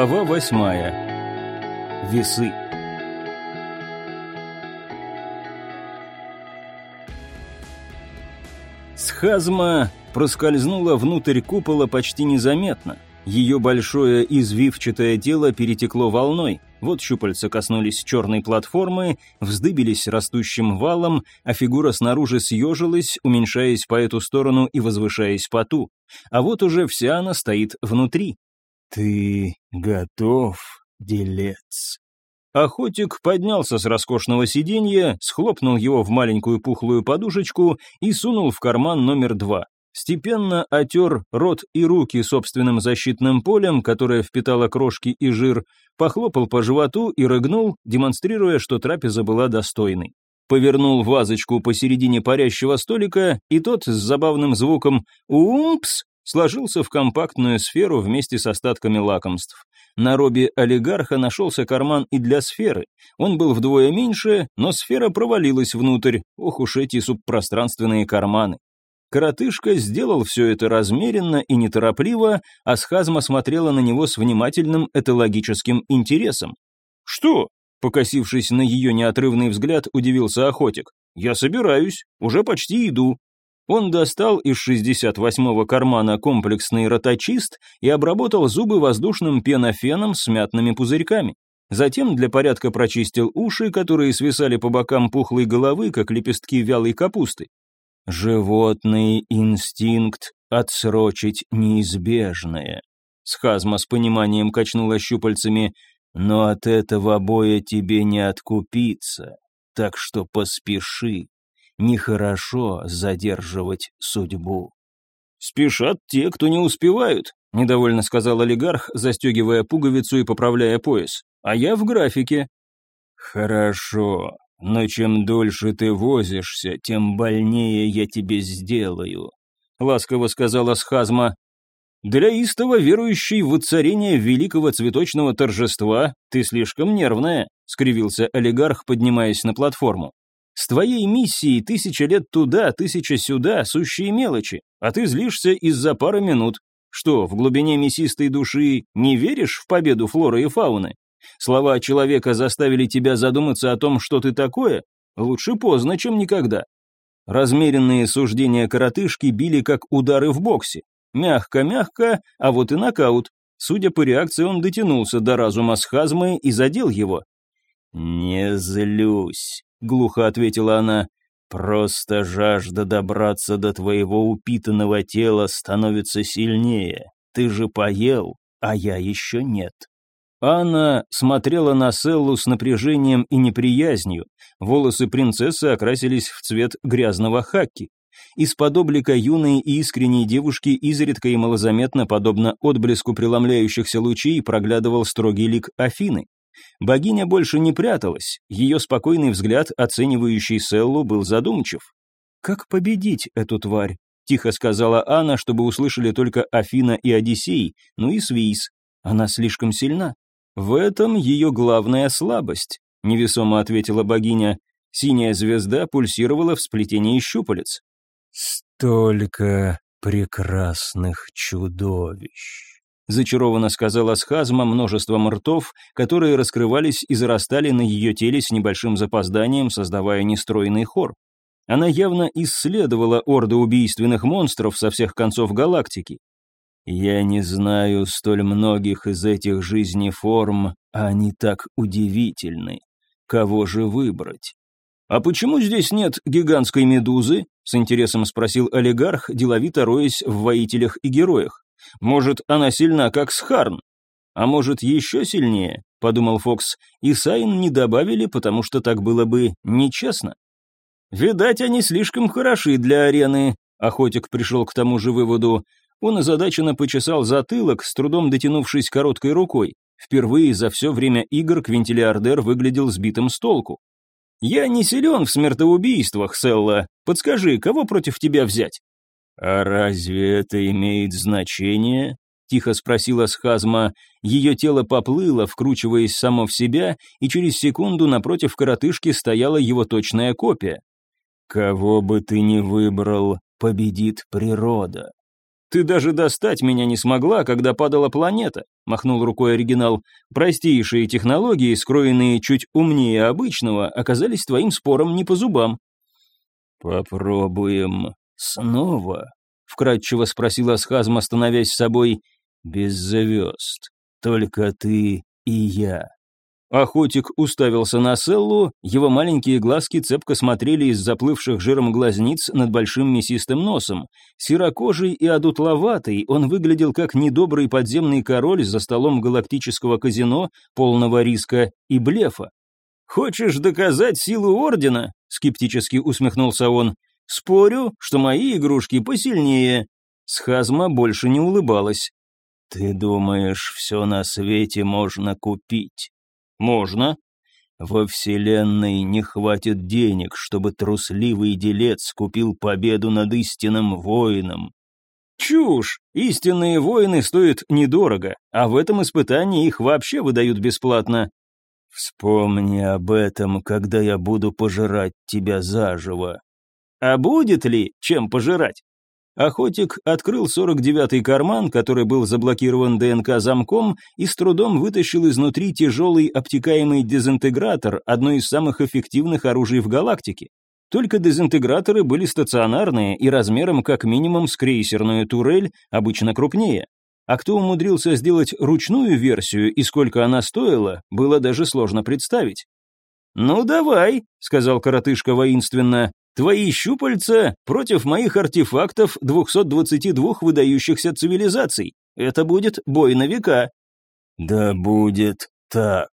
Глава восьмая. Весы. Схазма проскользнула внутрь купола почти незаметно. Ее большое извивчатое тело перетекло волной. Вот щупальца коснулись черной платформы, вздыбились растущим валом, а фигура снаружи съежилась, уменьшаясь по эту сторону и возвышаясь по ту. А вот уже вся она стоит внутри. «Ты готов, делец?» Охотик поднялся с роскошного сиденья, схлопнул его в маленькую пухлую подушечку и сунул в карман номер два. Степенно отер рот и руки собственным защитным полем, которое впитало крошки и жир, похлопал по животу и рыгнул, демонстрируя, что трапеза была достойной. Повернул вазочку посередине парящего столика, и тот с забавным звуком «Умпс» сложился в компактную сферу вместе с остатками лакомств. На робе олигарха нашелся карман и для сферы. Он был вдвое меньше, но сфера провалилась внутрь. Ох уж эти субпространственные карманы. Коротышка сделал все это размеренно и неторопливо, а схазма смотрела на него с внимательным этологическим интересом. «Что?» — покосившись на ее неотрывный взгляд, удивился охотик. «Я собираюсь, уже почти иду». Он достал из 68-го кармана комплексный роточист и обработал зубы воздушным пенофеном с мятными пузырьками. Затем для порядка прочистил уши, которые свисали по бокам пухлой головы, как лепестки вялой капусты. Животный инстинкт отсрочить неизбежное. Схазма с пониманием качнула щупальцами, но от этого боя тебе не откупиться, так что поспеши. Нехорошо задерживать судьбу. «Спешат те, кто не успевают», — недовольно сказал олигарх, застегивая пуговицу и поправляя пояс. «А я в графике». «Хорошо, но чем дольше ты возишься, тем больнее я тебе сделаю», — ласково сказала Схазма. «Для истово верующей в воцарение великого цветочного торжества ты слишком нервная», — скривился олигарх, поднимаясь на платформу. «С твоей миссией тысяча лет туда, тысяча сюда, сущие мелочи, а ты злишься из-за пары минут. Что, в глубине мясистой души не веришь в победу флоры и фауны? Слова человека заставили тебя задуматься о том, что ты такое? Лучше поздно, чем никогда. Размеренные суждения коротышки били как удары в боксе. Мягко-мягко, а вот и нокаут. Судя по реакции, он дотянулся до разума схазмы и задел его. «Не злюсь», — глухо ответила она. «Просто жажда добраться до твоего упитанного тела становится сильнее. Ты же поел, а я еще нет». Анна смотрела на Селлу с напряжением и неприязнью. Волосы принцессы окрасились в цвет грязного хаки. Из-под облика юной и искренней девушки изредка и малозаметно, подобно отблеску преломляющихся лучей, проглядывал строгий лик Афины. Богиня больше не пряталась, ее спокойный взгляд, оценивающий Селлу, был задумчив. «Как победить эту тварь?» — тихо сказала Анна, чтобы услышали только Афина и Одиссей, ну и Свейс. «Она слишком сильна». «В этом ее главная слабость», — невесомо ответила богиня. Синяя звезда пульсировала в сплетении щупалец. «Столько прекрасных чудовищ», — зачарованно сказала Схазма множеством ртов, которые раскрывались и зарастали на ее теле с небольшим запозданием, создавая нестройный хор. Она явно исследовала орды убийственных монстров со всех концов галактики. Я не знаю столь многих из этих жизнеформ, а они так удивительны. Кого же выбрать? «А почему здесь нет гигантской медузы?» — с интересом спросил олигарх, деловито роясь в воителях и героях. «Может, она сильна, как Схарн?» «А может, еще сильнее?» — подумал Фокс. «И Сайн не добавили, потому что так было бы нечестно». «Видать, они слишком хороши для арены», — охотик пришел к тому же выводу. Он озадаченно почесал затылок, с трудом дотянувшись короткой рукой. Впервые за все время игр Квинтилиардер выглядел сбитым с толку. «Я не силен в смертоубийствах, Селла. Подскажи, кого против тебя взять?» «А разве это имеет значение?» — тихо спросила Схазма. Ее тело поплыло, вкручиваясь само в себя, и через секунду напротив коротышки стояла его точная копия. «Кого бы ты ни выбрал, победит природа. «Ты даже достать меня не смогла, когда падала планета», — махнул рукой оригинал. «Простейшие технологии, скроенные чуть умнее обычного, оказались твоим спором не по зубам». «Попробуем снова», — вкратчиво спросила Схазма, становясь собой. «Без звезд. Только ты и я». Охотик уставился на Селлу, его маленькие глазки цепко смотрели из заплывших жиром глазниц над большим мясистым носом. Серокожий и одутловатый, он выглядел как недобрый подземный король за столом галактического казино, полного риска и блефа. «Хочешь доказать силу Ордена?» — скептически усмехнулся он. «Спорю, что мои игрушки посильнее». Схазма больше не улыбалась. «Ты думаешь, все на свете можно купить?» «Можно». «Во Вселенной не хватит денег, чтобы трусливый делец купил победу над истинным воином». «Чушь! Истинные воины стоят недорого, а в этом испытании их вообще выдают бесплатно». «Вспомни об этом, когда я буду пожирать тебя заживо». «А будет ли чем пожирать?» Охотик открыл 49-й карман, который был заблокирован ДНК-замком, и с трудом вытащил изнутри тяжелый обтекаемый дезинтегратор, одно из самых эффективных оружий в галактике. Только дезинтеграторы были стационарные и размером как минимум с крейсерную турель, обычно крупнее. А кто умудрился сделать ручную версию и сколько она стоила, было даже сложно представить. «Ну давай», — сказал коротышка воинственно, Твои щупальца против моих артефактов 222 выдающихся цивилизаций. Это будет бой на века». «Да будет так».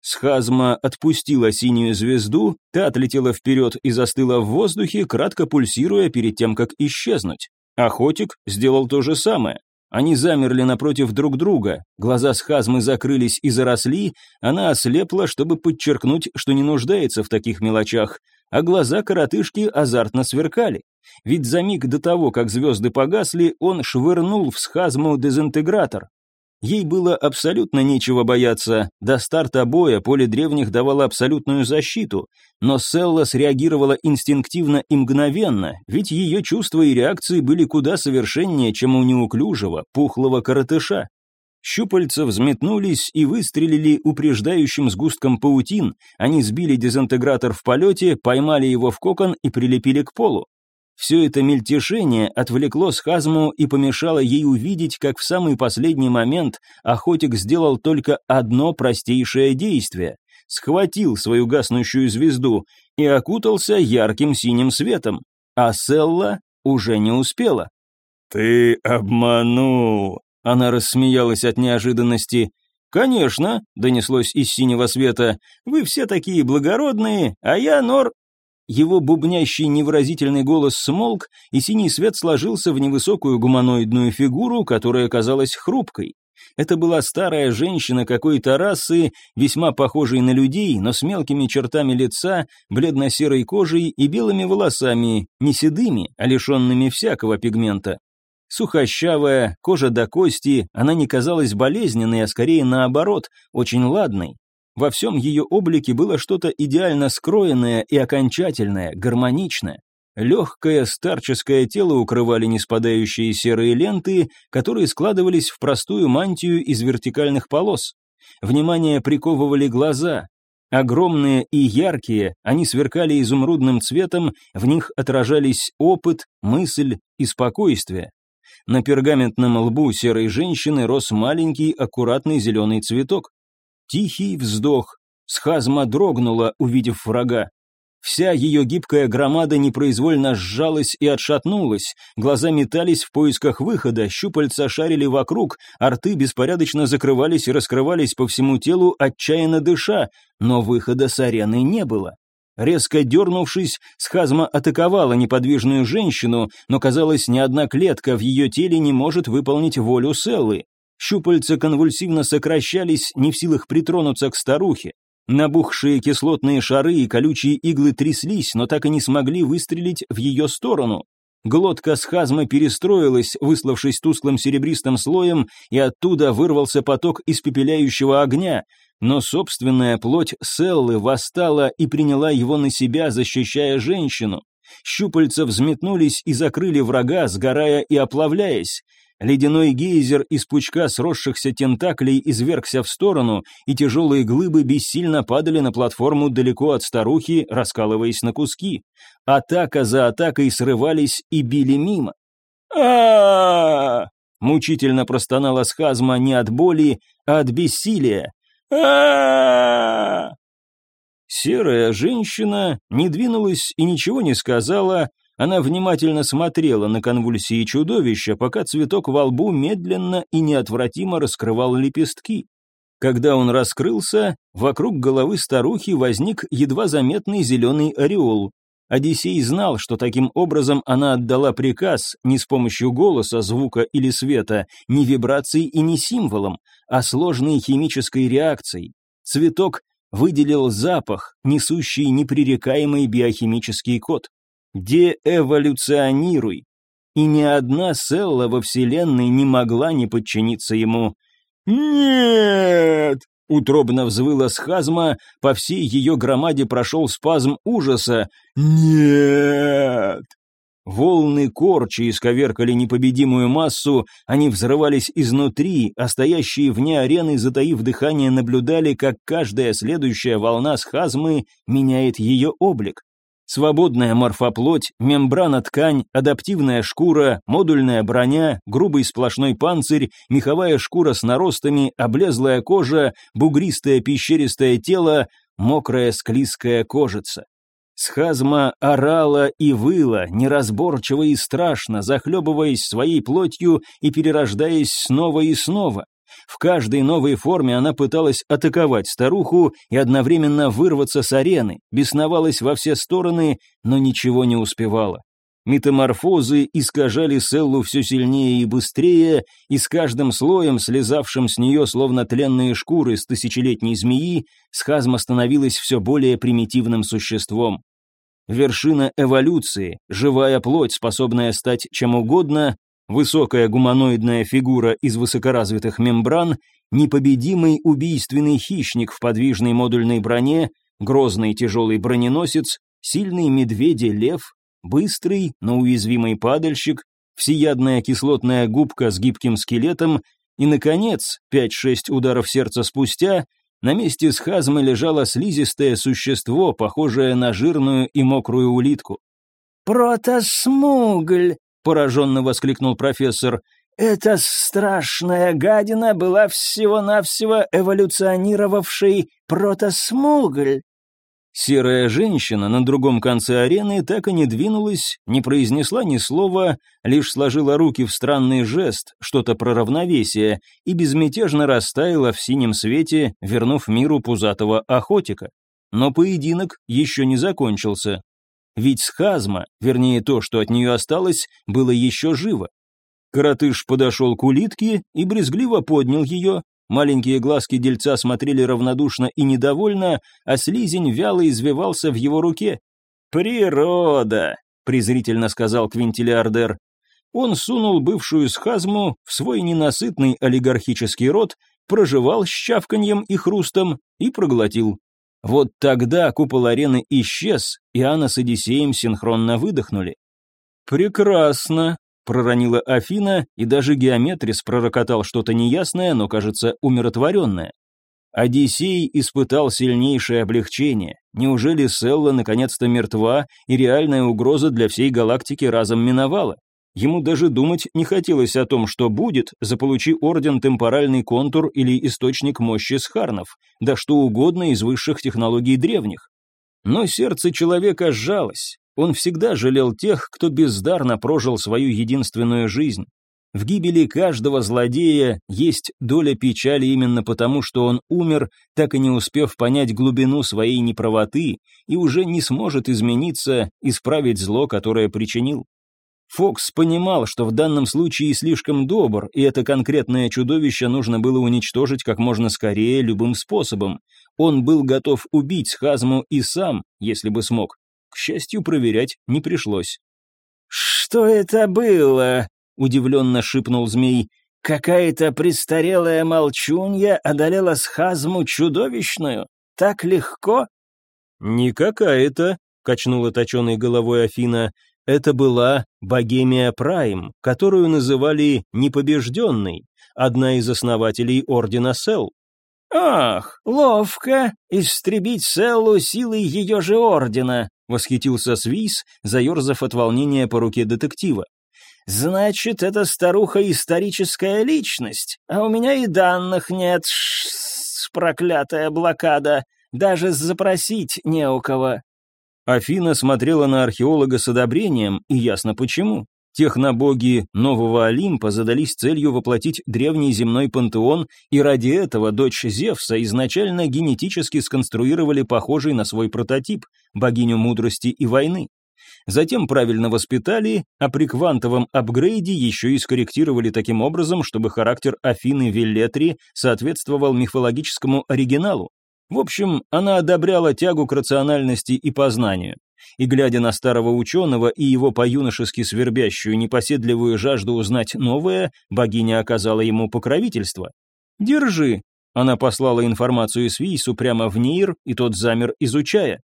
Схазма отпустила синюю звезду, та отлетела вперед и застыла в воздухе, кратко пульсируя перед тем, как исчезнуть. Охотик сделал то же самое. Они замерли напротив друг друга, глаза схазмы закрылись и заросли, она ослепла, чтобы подчеркнуть, что не нуждается в таких мелочах, а глаза коротышки азартно сверкали. Ведь за миг до того, как звезды погасли, он швырнул в схазму дезинтегратор. Ей было абсолютно нечего бояться, до старта боя поле древних давало абсолютную защиту, но Селла среагировала инстинктивно и мгновенно, ведь ее чувства и реакции были куда совершеннее, чем у неуклюжего, пухлого коротыша. Щупальца взметнулись и выстрелили упреждающим сгустком паутин. Они сбили дезинтегратор в полете, поймали его в кокон и прилепили к полу. Все это мельтешение отвлекло схазму и помешало ей увидеть, как в самый последний момент охотик сделал только одно простейшее действие. Схватил свою гаснущую звезду и окутался ярким синим светом. А Селла уже не успела. «Ты обманул!» Она рассмеялась от неожиданности. «Конечно», — донеслось из синего света, — «вы все такие благородные, а я нор...» Его бубнящий невыразительный голос смолк, и синий свет сложился в невысокую гуманоидную фигуру, которая казалась хрупкой. Это была старая женщина какой-то расы, весьма похожей на людей, но с мелкими чертами лица, бледно-серой кожей и белыми волосами, не седыми, а лишенными всякого пигмента. Сухощавая, кожа до кости, она не казалась болезненной, а скорее наоборот, очень ладной. Во всем ее облике было что-то идеально скроенное и окончательное, гармоничное. Легкое старческое тело укрывали неспадающие серые ленты, которые складывались в простую мантию из вертикальных полос. Внимание приковывали глаза. Огромные и яркие, они сверкали изумрудным цветом, в них отражались опыт, мысль и спокойствие. На пергаментном лбу серой женщины рос маленький аккуратный зеленый цветок. Тихий вздох. Схазма дрогнула, увидев врага. Вся ее гибкая громада непроизвольно сжалась и отшатнулась, глаза метались в поисках выхода, щупальца шарили вокруг, арты беспорядочно закрывались и раскрывались по всему телу, отчаянно дыша, но выхода с арены не было. Резко дернувшись, схазма атаковала неподвижную женщину, но, казалось, ни одна клетка в ее теле не может выполнить волю Селлы. Щупальца конвульсивно сокращались, не в силах притронуться к старухе. Набухшие кислотные шары и колючие иглы тряслись, но так и не смогли выстрелить в ее сторону. Глотка схазмы перестроилась, выславшись тусклым серебристым слоем, и оттуда вырвался поток испепеляющего огня, но собственная плоть Селлы восстала и приняла его на себя, защищая женщину. Щупальца взметнулись и закрыли врага, сгорая и оплавляясь. Ледяной гейзер из пучка сросшихся тентаклей извергся в сторону, и тяжелые глыбы бессильно падали на платформу далеко от старухи, раскалываясь на куски. Атака за атакой срывались и били мимо. а Мучительно простонала схазма не от боли, а от бессилия. а Серая женщина не двинулась и ничего не сказала, она внимательно смотрела на конвульсии чудовища, пока цветок во лбу медленно и неотвратимо раскрывал лепестки. Когда он раскрылся, вокруг головы старухи возник едва заметный зеленый ореол. Одиссей знал, что таким образом она отдала приказ не с помощью голоса, звука или света, не вибраций и не символом, а сложной химической реакцией. Цветок выделил запах, несущий непререкаемый биохимический код. Деэволюционируй. И ни одна селла во Вселенной не могла не подчиниться ему. «Нет!» — утробно взвыла схазма, по всей ее громаде прошел спазм ужаса. «Нет!» Волны корчи исковеркали непобедимую массу, они взрывались изнутри, а стоящие вне арены, затаив дыхание, наблюдали, как каждая следующая волна схазмы меняет ее облик. Свободная морфоплоть, мембрана-ткань, адаптивная шкура, модульная броня, грубый сплошной панцирь, меховая шкура с наростами, облезлая кожа, бугристое пещеристое тело, мокрая склизкая кожица. Схазма орала и выла, неразборчиво и страшно, захлебываясь своей плотью и перерождаясь снова и снова. В каждой новой форме она пыталась атаковать старуху и одновременно вырваться с арены, бесновалась во все стороны, но ничего не успевала. Метаморфозы искажали Селлу все сильнее и быстрее, и с каждым слоем, слезавшим с нее словно тленные шкуры с тысячелетней змеи, схазма становилась все более примитивным существом. Вершина эволюции, живая плоть, способная стать чем угодно, Высокая гуманоидная фигура из высокоразвитых мембран, непобедимый убийственный хищник в подвижной модульной броне, грозный тяжелый броненосец, сильный медведи-лев, быстрый, но уязвимый падальщик, всеядная кислотная губка с гибким скелетом и, наконец, 5-6 ударов сердца спустя, на месте схазмы лежало слизистое существо, похожее на жирную и мокрую улитку. «Протосмугль!» Пораженно воскликнул профессор. «Эта страшная гадина была всего-навсего эволюционировавшей протосмугль». Серая женщина на другом конце арены так и не двинулась, не произнесла ни слова, лишь сложила руки в странный жест, что-то про равновесие, и безмятежно растаяла в синем свете, вернув миру пузатого охотика. Но поединок еще не закончился. Ведь схазма, вернее то, что от нее осталось, было еще живо. Коротыш подошел к улитке и брезгливо поднял ее. Маленькие глазки дельца смотрели равнодушно и недовольно, а слизень вяло извивался в его руке. «Природа!» — презрительно сказал квинтиллиардер. Он сунул бывшую схазму в свой ненасытный олигархический рот, прожевал с щавканьем и хрустом и проглотил. Вот тогда купол арены исчез, и Анна с Одиссеем синхронно выдохнули. «Прекрасно», — проронила Афина, и даже геометрис пророкотал что-то неясное, но, кажется, умиротворенное. Одиссей испытал сильнейшее облегчение. Неужели Селла наконец-то мертва, и реальная угроза для всей галактики разом миновала? Ему даже думать не хотелось о том, что будет, заполучи орден темпоральный контур или источник мощи схарнов, да что угодно из высших технологий древних. Но сердце человека сжалось. Он всегда жалел тех, кто бездарно прожил свою единственную жизнь. В гибели каждого злодея есть доля печали именно потому, что он умер, так и не успев понять глубину своей неправоты и уже не сможет измениться, исправить зло, которое причинил. Фокс понимал, что в данном случае слишком добр, и это конкретное чудовище нужно было уничтожить как можно скорее любым способом. Он был готов убить Схазму и сам, если бы смог. К счастью, проверять не пришлось. «Что это было?» — удивленно шипнул змей. «Какая-то престарелая молчунья одолела Схазму чудовищную? Так легко?» «Не какая-то», качнула точеной головой Афина, это была Богемия Прайм, которую называли «непобежденной», одна из основателей Ордена Сел. «Ах, ловко! Истребить Селлу силой ее же Ордена!» — восхитился Свис, заерзав от волнения по руке детектива. «Значит, эта старуха историческая личность, а у меня и данных нет, Ш -ш -ш, проклятая блокада, даже запросить не у кого». Афина смотрела на археолога с одобрением, и ясно почему. Технобоги Нового Олимпа задались целью воплотить древний земной пантеон, и ради этого дочь Зевса изначально генетически сконструировали похожий на свой прототип, богиню мудрости и войны. Затем правильно воспитали, а при квантовом апгрейде еще и скорректировали таким образом, чтобы характер Афины Виллетри соответствовал мифологическому оригиналу. В общем, она одобряла тягу к рациональности и познанию. И глядя на старого ученого и его по-юношески свербящую непоседливую жажду узнать новое, богиня оказала ему покровительство. «Держи», — она послала информацию Свийсу прямо в Нир, и тот замер, изучая.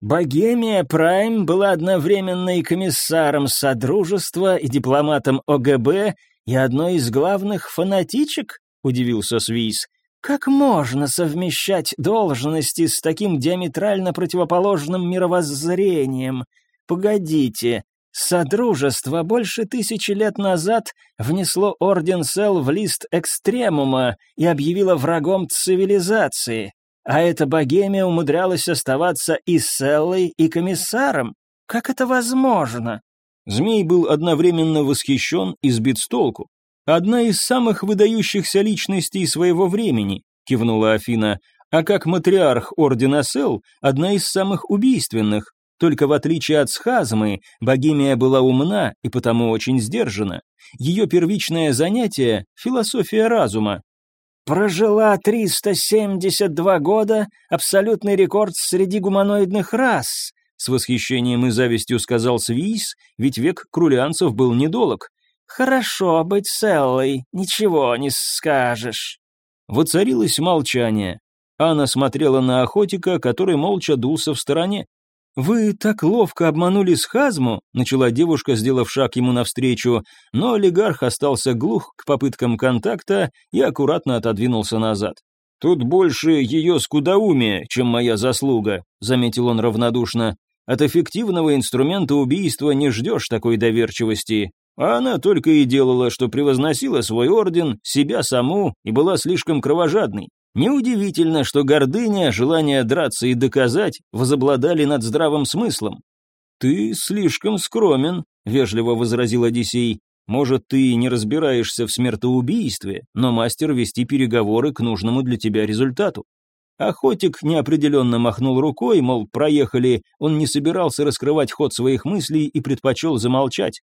Богемия Прайм была одновременно и комиссаром Содружества, и дипломатом ОГБ, и одной из главных фанатичек, удивился Свийс. Как можно совмещать должности с таким диаметрально противоположным мировоззрением? Погодите, Содружество больше тысячи лет назад внесло Орден Сел в лист экстремума и объявило врагом цивилизации. А эта богемия умудрялась оставаться и Селлой, и комиссаром. Как это возможно? Змей был одновременно восхищен и сбит с толку. «Одна из самых выдающихся личностей своего времени», — кивнула Афина, «а как матриарх Ордена Сел, одна из самых убийственных. Только в отличие от схазмы, богемия была умна и потому очень сдержана. Ее первичное занятие — философия разума, Прожила 372 года, абсолютный рекорд среди гуманоидных рас, с восхищением и завистью сказал Свийс, ведь век крулианцев был недолог. Хорошо быть целой, ничего не скажешь. Воцарилось молчание. Анна смотрела на охотика, который молча дулся в стороне. «Вы так ловко обманули схазму», — начала девушка, сделав шаг ему навстречу, но олигарх остался глух к попыткам контакта и аккуратно отодвинулся назад. «Тут больше ее скудоумие, чем моя заслуга», — заметил он равнодушно. «От эффективного инструмента убийства не ждешь такой доверчивости. А она только и делала, что превозносила свой орден, себя саму и была слишком кровожадной. Неудивительно, что гордыня, желание драться и доказать возобладали над здравым смыслом. «Ты слишком скромен», — вежливо возразил Одиссей. «Может, ты не разбираешься в смертоубийстве, но мастер вести переговоры к нужному для тебя результату». Охотик неопределенно махнул рукой, мол, проехали, он не собирался раскрывать ход своих мыслей и предпочел замолчать.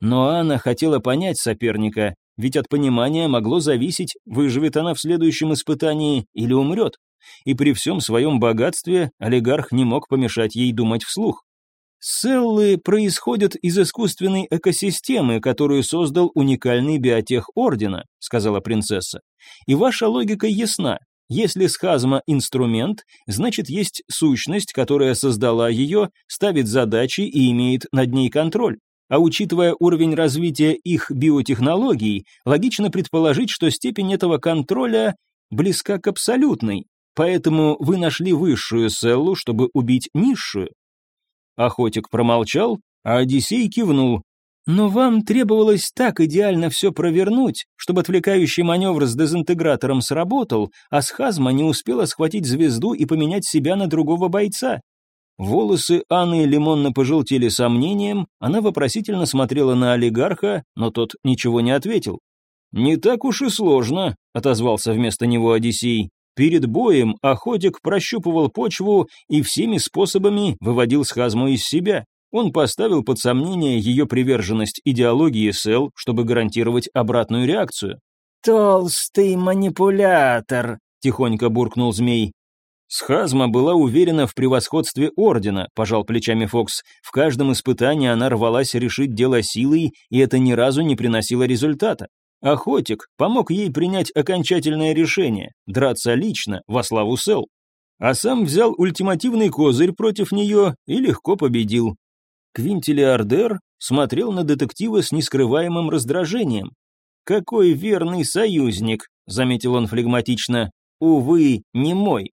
Но Анна хотела понять соперника, ведь от понимания могло зависеть, выживет она в следующем испытании или умрет. И при всем своем богатстве олигарх не мог помешать ей думать вслух. Селлы происходят из искусственной экосистемы, которую создал уникальный биотех Ордена, сказала принцесса. И ваша логика ясна. Если схазма – инструмент, значит есть сущность, которая создала ее, ставит задачи и имеет над ней контроль. А учитывая уровень развития их биотехнологий, логично предположить, что степень этого контроля близка к абсолютной, поэтому вы нашли высшую селлу, чтобы убить низшую. Охотик промолчал, а Одиссей кивнул. Но вам требовалось так идеально все провернуть, чтобы отвлекающий маневр с дезинтегратором сработал, а схазма не успела схватить звезду и поменять себя на другого бойца. Волосы Анны лимонно пожелтели сомнением, она вопросительно смотрела на олигарха, но тот ничего не ответил. «Не так уж и сложно», — отозвался вместо него Одиссей. Перед боем охотик прощупывал почву и всеми способами выводил схазму из себя. Он поставил под сомнение ее приверженность идеологии СЛ, чтобы гарантировать обратную реакцию. «Толстый манипулятор», — тихонько буркнул змей. Схазма была уверена в превосходстве Ордена, пожал плечами Фокс. В каждом испытании она рвалась решить дело силой, и это ни разу не приносило результата. Охотик помог ей принять окончательное решение – драться лично, во славу Сел. а сам взял ультимативный козырь против нее и легко победил. Квинтилиардер смотрел на детектива с нескрываемым раздражением. «Какой верный союзник», — заметил он флегматично. «Увы, не мой».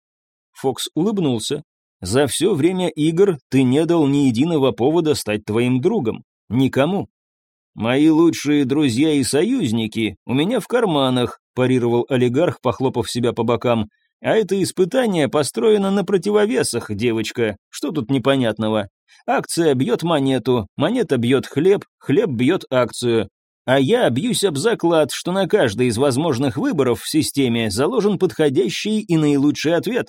Фокс улыбнулся. «За все время игр ты не дал ни единого повода стать твоим другом. Никому. «Мои лучшие друзья и союзники у меня в карманах», парировал олигарх, похлопав себя по бокам. «А это испытание построено на противовесах, девочка. Что тут непонятного? Акция бьет монету, монета бьет хлеб, хлеб бьет акцию. А я бьюсь об заклад, что на каждый из возможных выборов в системе заложен подходящий и наилучший ответ».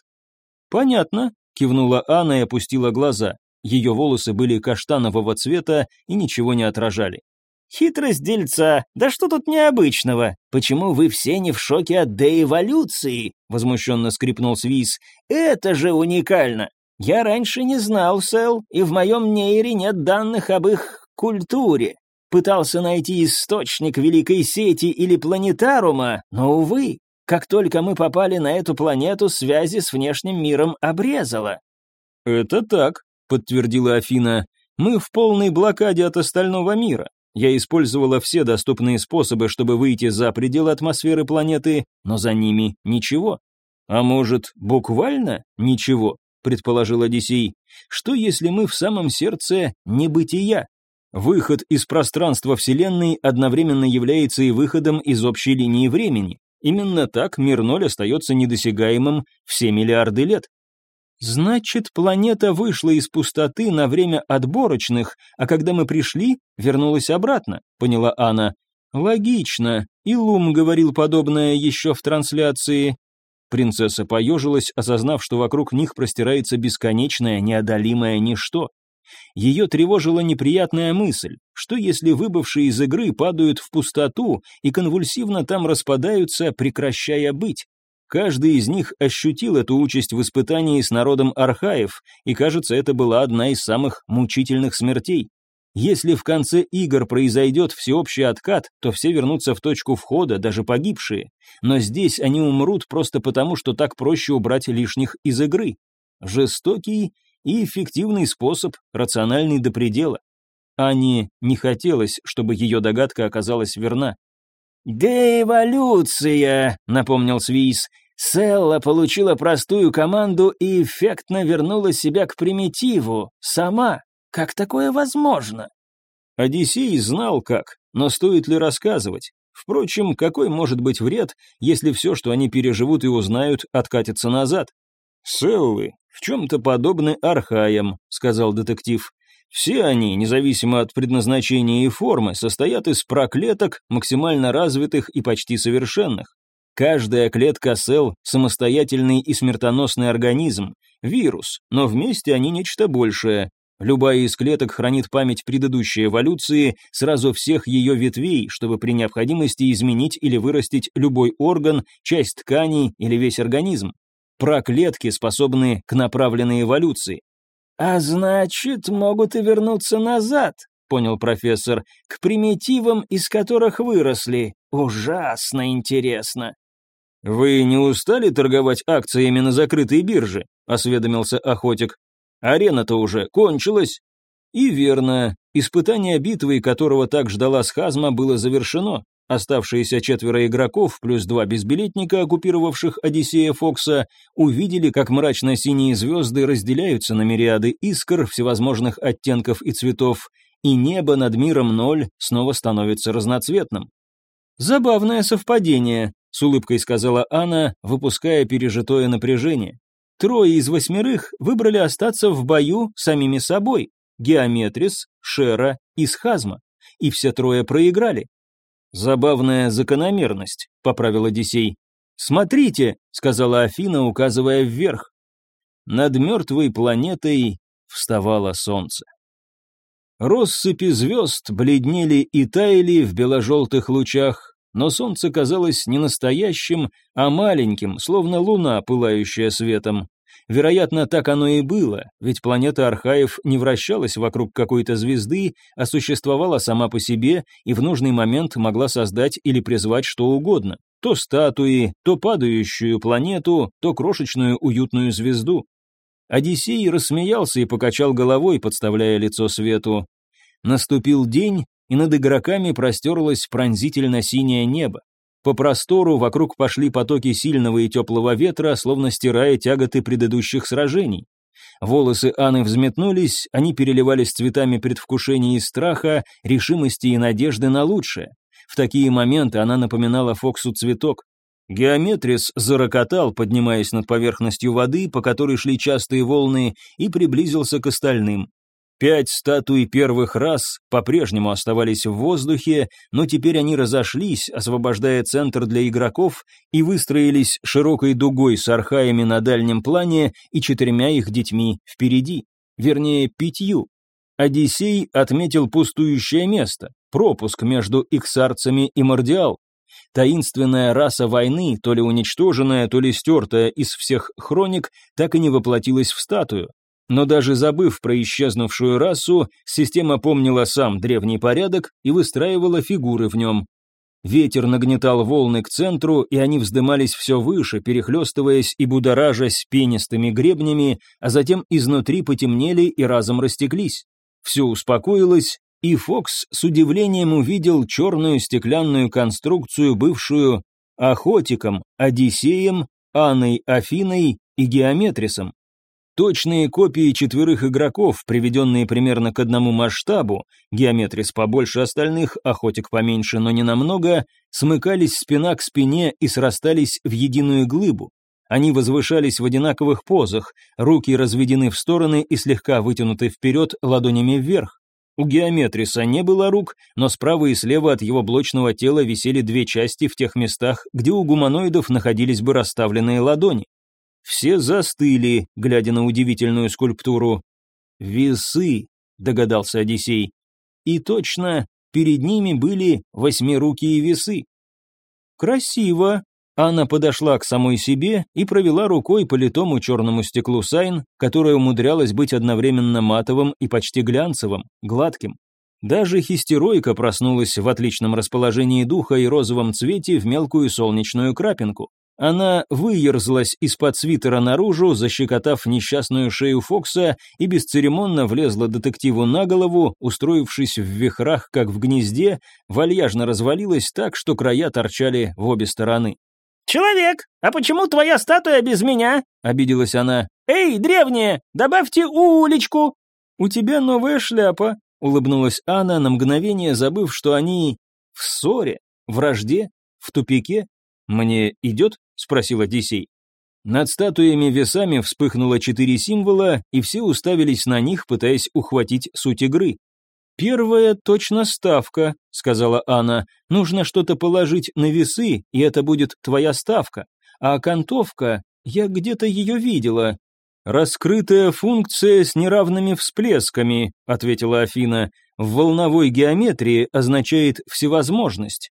«Понятно», — кивнула Анна и опустила глаза. Ее волосы были каштанового цвета и ничего не отражали. «Хитрость дельца, да что тут необычного? Почему вы все не в шоке от деэволюции?» — возмущенно скрипнул Свис. «Это же уникально! Я раньше не знал Сэл, и в моем нейре нет данных об их культуре. Пытался найти источник великой сети или планетарума, но, увы, как только мы попали на эту планету, связи с внешним миром обрезало». «Это так», — подтвердила Афина. «Мы в полной блокаде от остального мира. Я использовала все доступные способы, чтобы выйти за пределы атмосферы планеты, но за ними ничего. А может, буквально ничего, предположил Одиссей. Что если мы в самом сердце небытия? Выход из пространства Вселенной одновременно является и выходом из общей линии времени. Именно так мир ноль остается недосягаемым все миллиарды лет. Значит, планета вышла из пустоты на время отборочных, а когда мы пришли, вернулась обратно, поняла Анна. Логично. И Лум говорил подобное еще в трансляции. Принцесса поежилась, осознав, что вокруг них простирается бесконечное, неодолимое ничто. Ее тревожила неприятная мысль, что если выбывшие из игры падают в пустоту и конвульсивно там распадаются, прекращая быть. Каждый из них ощутил эту участь в испытании с народом Архаев, и, кажется, это была одна из самых мучительных смертей. Если в конце игр произойдет всеобщий откат, то все вернутся в точку входа, даже погибшие. Но здесь они умрут просто потому, что так проще убрать лишних из игры. Жестокий и эффективный способ, рациональный до предела. Ане не хотелось, чтобы ее догадка оказалась верна. «Деэволюция», — напомнил Свис. Селла получила простую команду и эффектно вернула себя к примитиву, сама. Как такое возможно? Одиссей знал как, но стоит ли рассказывать? Впрочем, какой может быть вред, если все, что они переживут и узнают, откатится назад? «Селлы в чем-то подобны архаям», — сказал детектив. Все они, независимо от предназначения и формы, состоят из проклеток, максимально развитых и почти совершенных. Каждая клетка сел – самостоятельный и смертоносный организм, вирус, но вместе они нечто большее. Любая из клеток хранит память предыдущей эволюции сразу всех ее ветвей, чтобы при необходимости изменить или вырастить любой орган, часть тканей или весь организм. Проклетки способны к направленной эволюции. «А значит, могут и вернуться назад», — понял профессор, «к примитивам, из которых выросли. Ужасно интересно». «Вы не устали торговать акциями на закрытой бирже?» — осведомился охотик. «Арена-то уже кончилась». И верно, испытание битвы, которого так ждала схазма, было завершено. Оставшиеся четверо игроков, плюс два безбилетника, оккупировавших Одиссея Фокса, увидели, как мрачно-синие звезды разделяются на мириады искр всевозможных оттенков и цветов, и небо над миром ноль снова становится разноцветным. «Забавное совпадение», — с улыбкой сказала Анна, выпуская пережитое напряжение. «Трое из восьмерых выбрали остаться в бою самими собой — Геометрис, Шера и Схазма, и все трое проиграли. «Забавная закономерность», — поправил Одиссей. «Смотрите», — сказала Афина, указывая вверх. Над мертвой планетой вставало солнце. Россыпи звезд бледнели и таяли в бело-желтых лучах, но солнце казалось не настоящим, а маленьким, словно луна, пылающая светом. Вероятно, так оно и было, ведь планета Архаев не вращалась вокруг какой-то звезды, а существовала сама по себе и в нужный момент могла создать или призвать что угодно. То статуи, то падающую планету, то крошечную уютную звезду. Одиссей рассмеялся и покачал головой, подставляя лицо свету. Наступил день, и над игроками простерлось пронзительно синее небо. По простору вокруг пошли потоки сильного и теплого ветра, словно стирая тяготы предыдущих сражений. Волосы Анны взметнулись, они переливались цветами предвкушения и страха, решимости и надежды на лучшее. В такие моменты она напоминала Фоксу цветок. Геометрис зарокотал, поднимаясь над поверхностью воды, по которой шли частые волны, и приблизился к остальным. Пять статуй первых рас по-прежнему оставались в воздухе, но теперь они разошлись, освобождая центр для игроков, и выстроились широкой дугой с архаями на дальнем плане и четырьмя их детьми впереди, вернее, пятью. Одиссей отметил пустующее место, пропуск между иксарцами и мордиал. Таинственная раса войны, то ли уничтоженная, то ли стертая из всех хроник, так и не воплотилась в статую. Но даже забыв про исчезнувшую расу, система помнила сам древний порядок и выстраивала фигуры в нем. Ветер нагнетал волны к центру, и они вздымались все выше, перехлестываясь и будоражась пенистыми гребнями, а затем изнутри потемнели и разом растеклись. Все успокоилось, и Фокс с удивлением увидел черную стеклянную конструкцию, бывшую Охотиком, Одиссеем, Анной Афиной и Геометрисом. Точные копии четверых игроков, приведенные примерно к одному масштабу, геометрис побольше остальных, охотик поменьше, но не намного, смыкались спина к спине и срастались в единую глыбу. Они возвышались в одинаковых позах, руки разведены в стороны и слегка вытянуты вперед ладонями вверх. У геометриса не было рук, но справа и слева от его блочного тела висели две части в тех местах, где у гуманоидов находились бы расставленные ладони. Все застыли, глядя на удивительную скульптуру. «Весы», — догадался Одиссей. И точно, перед ними были восьмирукие весы. «Красиво», Анна подошла к самой себе и провела рукой по литому черному стеклу Сайн, которое умудрялось быть одновременно матовым и почти глянцевым, гладким. Даже хистеройка проснулась в отличном расположении духа и розовом цвете в мелкую солнечную крапинку. Она выерзлась из-под свитера наружу, защекотав несчастную шею Фокса и бесцеремонно влезла детективу на голову, устроившись в вихрах, как в гнезде, вальяжно развалилась так, что края торчали в обе стороны. «Человек, а почему твоя статуя без меня?» — обиделась она. «Эй, древняя, добавьте уличку!» «У тебя новая шляпа», — улыбнулась Анна, на мгновение забыв, что они в ссоре, вражде, в тупике. «Мне идет?» — спросил Одиссей. Над статуями-весами вспыхнуло четыре символа, и все уставились на них, пытаясь ухватить суть игры. «Первая точно ставка», — сказала Анна. «Нужно что-то положить на весы, и это будет твоя ставка. А окантовка, я где-то ее видела». «Раскрытая функция с неравными всплесками», — ответила Афина. «В волновой геометрии означает всевозможность».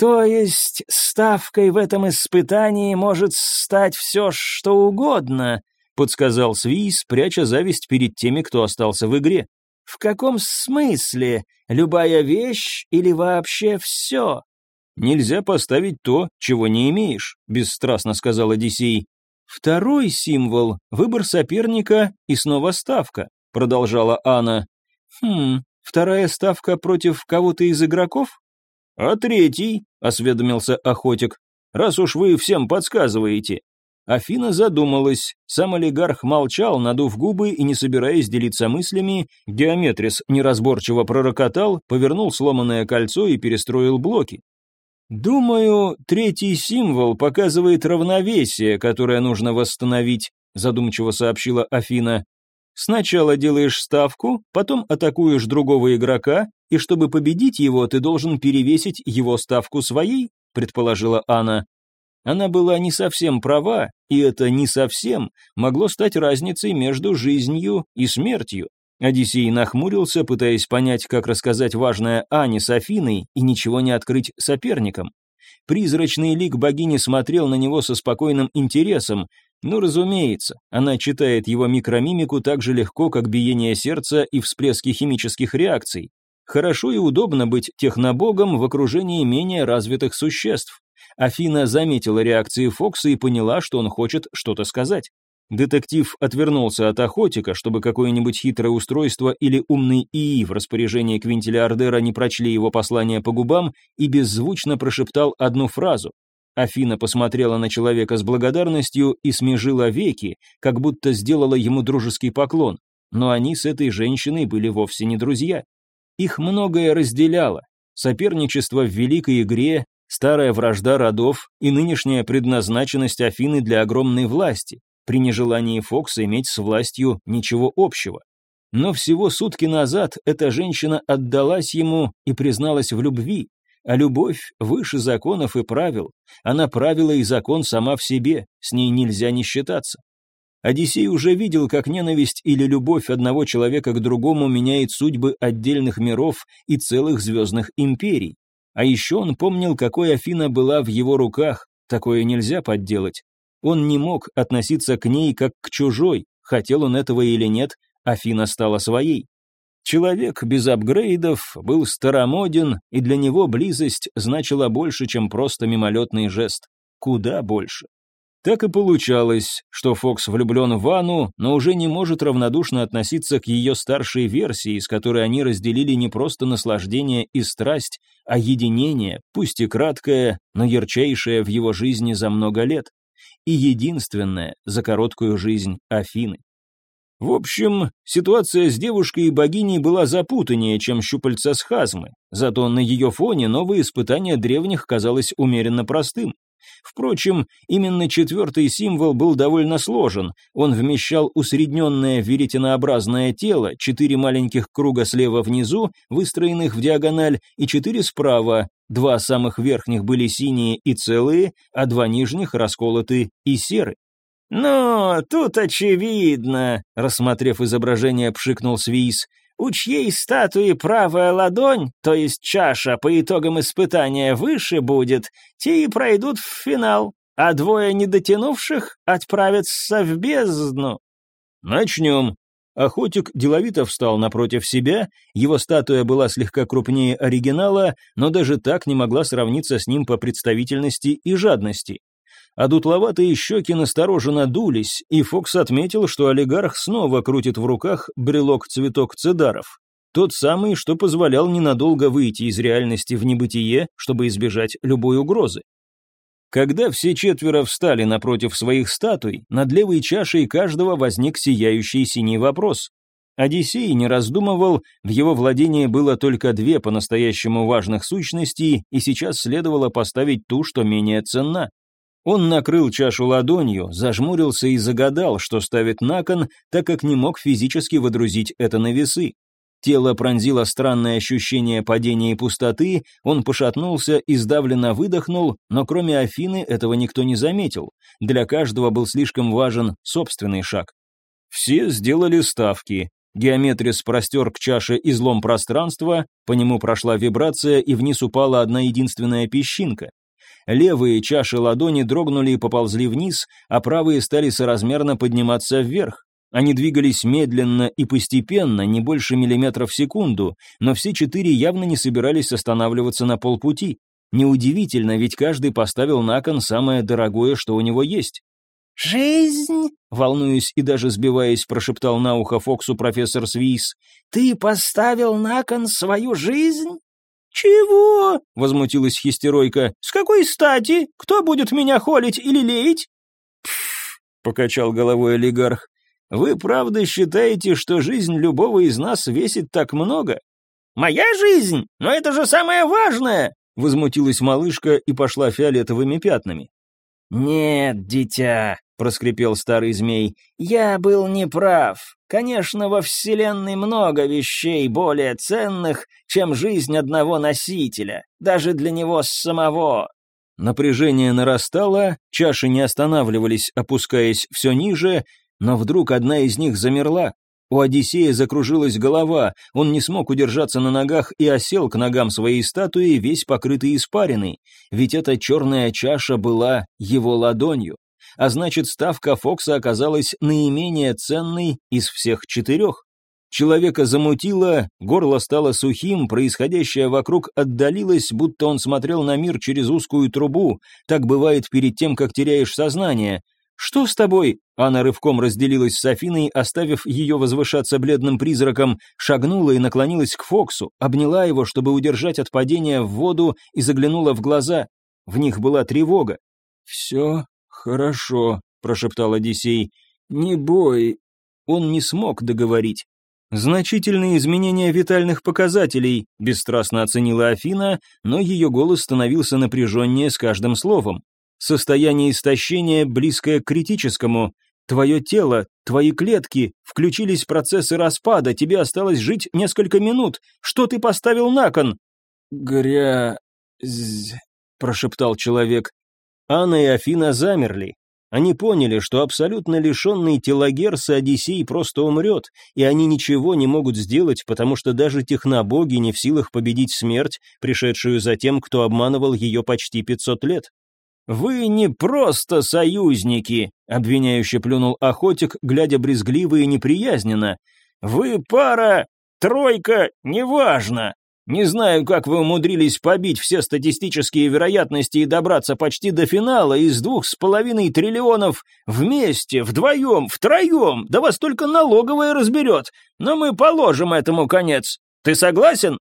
«То есть ставкой в этом испытании может стать все, что угодно», — подсказал Свис, пряча зависть перед теми, кто остался в игре. «В каком смысле? Любая вещь или вообще все?» «Нельзя поставить то, чего не имеешь», — бесстрастно сказал Одиссей. «Второй символ — выбор соперника и снова ставка», — продолжала Анна. «Хм, вторая ставка против кого-то из игроков?» «А третий?» — осведомился охотик. «Раз уж вы всем подсказываете». Афина задумалась. Сам олигарх молчал, надув губы и не собираясь делиться мыслями. Геометрис неразборчиво пророкотал, повернул сломанное кольцо и перестроил блоки. «Думаю, третий символ показывает равновесие, которое нужно восстановить», задумчиво сообщила Афина. Сначала делаешь ставку, потом атакуешь другого игрока, и чтобы победить его, ты должен перевесить его ставку своей, предположила Анна. Она была не совсем права, и это не совсем могло стать разницей между жизнью и смертью. Одиссей нахмурился, пытаясь понять, как рассказать важное Ане с Афиной и ничего не открыть соперникам. Призрачный лик богини смотрел на него со спокойным интересом, ну, разумеется, она читает его микромимику так же легко, как биение сердца и всплески химических реакций. Хорошо и удобно быть технобогом в окружении менее развитых существ. Афина заметила реакции Фокса и поняла, что он хочет что-то сказать. Детектив отвернулся от охотика, чтобы какое-нибудь хитрое устройство или умный ИИ в распоряжении Квинтеля Ардера не прочли его послание по губам и беззвучно прошептал одну фразу. Афина посмотрела на человека с благодарностью и смежила веки, как будто сделала ему дружеский поклон. Но они с этой женщиной были вовсе не друзья. Их многое разделяло. Соперничество в великой игре, старая вражда родов и нынешняя предназначенность Афины для огромной власти, при нежелании Фокса иметь с властью ничего общего. Но всего сутки назад эта женщина отдалась ему и призналась в любви, а любовь выше законов и правил. Она правила и закон сама в себе, с ней нельзя не считаться. Одиссей уже видел, как ненависть или любовь одного человека к другому меняет судьбы отдельных миров и целых звездных империй. А еще он помнил, какой Афина была в его руках, такое нельзя подделать. Он не мог относиться к ней как к чужой, хотел он этого или нет, Афина стала своей. Человек без апгрейдов был старомоден, и для него близость значила больше, чем просто мимолетный жест. Куда больше. Так и получалось, что Фокс влюблен в Вану, но уже не может равнодушно относиться к ее старшей версии, с которой они разделили не просто наслаждение и страсть, а единение, пусть и краткое, но ярчайшее в его жизни за много лет и единственное за короткую жизнь Афины. В общем, ситуация с девушкой и богиней была запутаннее, чем щупальца с хазмы, зато на ее фоне новое испытание древних казалось умеренно простым. Впрочем, именно четвертый символ был довольно сложен. Он вмещал усредненное веретенообразное тело, четыре маленьких круга слева внизу, выстроенных в диагональ, и четыре справа. Два самых верхних были синие и целые, а два нижних расколоты и серы. «Ну, тут очевидно», — рассмотрев изображение, пшикнул Свис. У чьей статуи правая ладонь, то есть чаша, по итогам испытания выше будет, те и пройдут в финал, а двое недотянувших отправятся в бездну. Начнем. Охотик деловито встал напротив себя, его статуя была слегка крупнее оригинала, но даже так не могла сравниться с ним по представительности и жадности а дутловатые щеки настороженно дулись, и Фокс отметил, что олигарх снова крутит в руках брелок-цветок цедаров. Тот самый, что позволял ненадолго выйти из реальности в небытие, чтобы избежать любой угрозы. Когда все четверо встали напротив своих статуй, над левой чашей каждого возник сияющий синий вопрос. Одиссей не раздумывал, в его владении было только две по-настоящему важных сущности, и сейчас следовало поставить ту, что менее ценна. Он накрыл чашу ладонью, зажмурился и загадал, что ставит на кон, так как не мог физически водрузить это на весы. Тело пронзило странное ощущение падения и пустоты, он пошатнулся и сдавленно выдохнул, но кроме Афины этого никто не заметил. Для каждого был слишком важен собственный шаг. Все сделали ставки. Геометрис простер к чаше излом пространства, по нему прошла вибрация и вниз упала одна единственная песчинка. Левые чаши ладони дрогнули и поползли вниз, а правые стали соразмерно подниматься вверх. Они двигались медленно и постепенно, не больше миллиметра в секунду, но все четыре явно не собирались останавливаться на полпути. Неудивительно, ведь каждый поставил на кон самое дорогое, что у него есть. «Жизнь?» — волнуясь и даже сбиваясь, прошептал на ухо Фоксу профессор Свис. «Ты поставил на кон свою жизнь?» «Чего?» — возмутилась хистеройка. «С какой стати? Кто будет меня холить или леять?» «Пф», — покачал головой олигарх. «Вы правда считаете, что жизнь любого из нас весит так много?» «Моя жизнь? Но это же самое важное!» — возмутилась малышка и пошла фиолетовыми пятнами. «Нет, дитя», — проскрипел старый змей, — «я был неправ. Конечно, во Вселенной много вещей более ценных, чем жизнь одного носителя, даже для него самого». Напряжение нарастало, чаши не останавливались, опускаясь все ниже, но вдруг одна из них замерла. У Одиссея закружилась голова, он не смог удержаться на ногах и осел к ногам своей статуи, весь покрытый испариной, ведь эта черная чаша была его ладонью, а значит ставка Фокса оказалась наименее ценной из всех четырех. Человека замутило, горло стало сухим, происходящее вокруг отдалилось, будто он смотрел на мир через узкую трубу. Так бывает перед тем, как теряешь сознание. «Что с тобой?» Анна рывком разделилась с Афиной, оставив ее возвышаться бледным призраком, шагнула и наклонилась к Фоксу, обняла его, чтобы удержать от падения в воду, и заглянула в глаза. В них была тревога. «Все хорошо», — прошептал Одиссей. «Не бой». Он не смог договорить. «Значительные изменения витальных показателей», — бесстрастно оценила Афина, но ее голос становился напряженнее с каждым словом. «Состояние истощения, близкое к критическому. Твое тело, твои клетки, включились процессы распада, тебе осталось жить несколько минут. Что ты поставил на кон?» «Грязь», — прошептал человек. Анна и Афина замерли. Они поняли, что абсолютно лишенный телогерса Одиссей просто умрет, и они ничего не могут сделать, потому что даже технобоги не в силах победить смерть, пришедшую за тем, кто обманывал ее почти 500 лет. «Вы не просто союзники», — обвиняюще плюнул охотик, глядя брезгливо и неприязненно. «Вы пара, тройка, неважно. Не знаю, как вы умудрились побить все статистические вероятности и добраться почти до финала из двух с половиной триллионов вместе, вдвоем, втроем, да вас только налоговая разберет, но мы положим этому конец. Ты согласен?»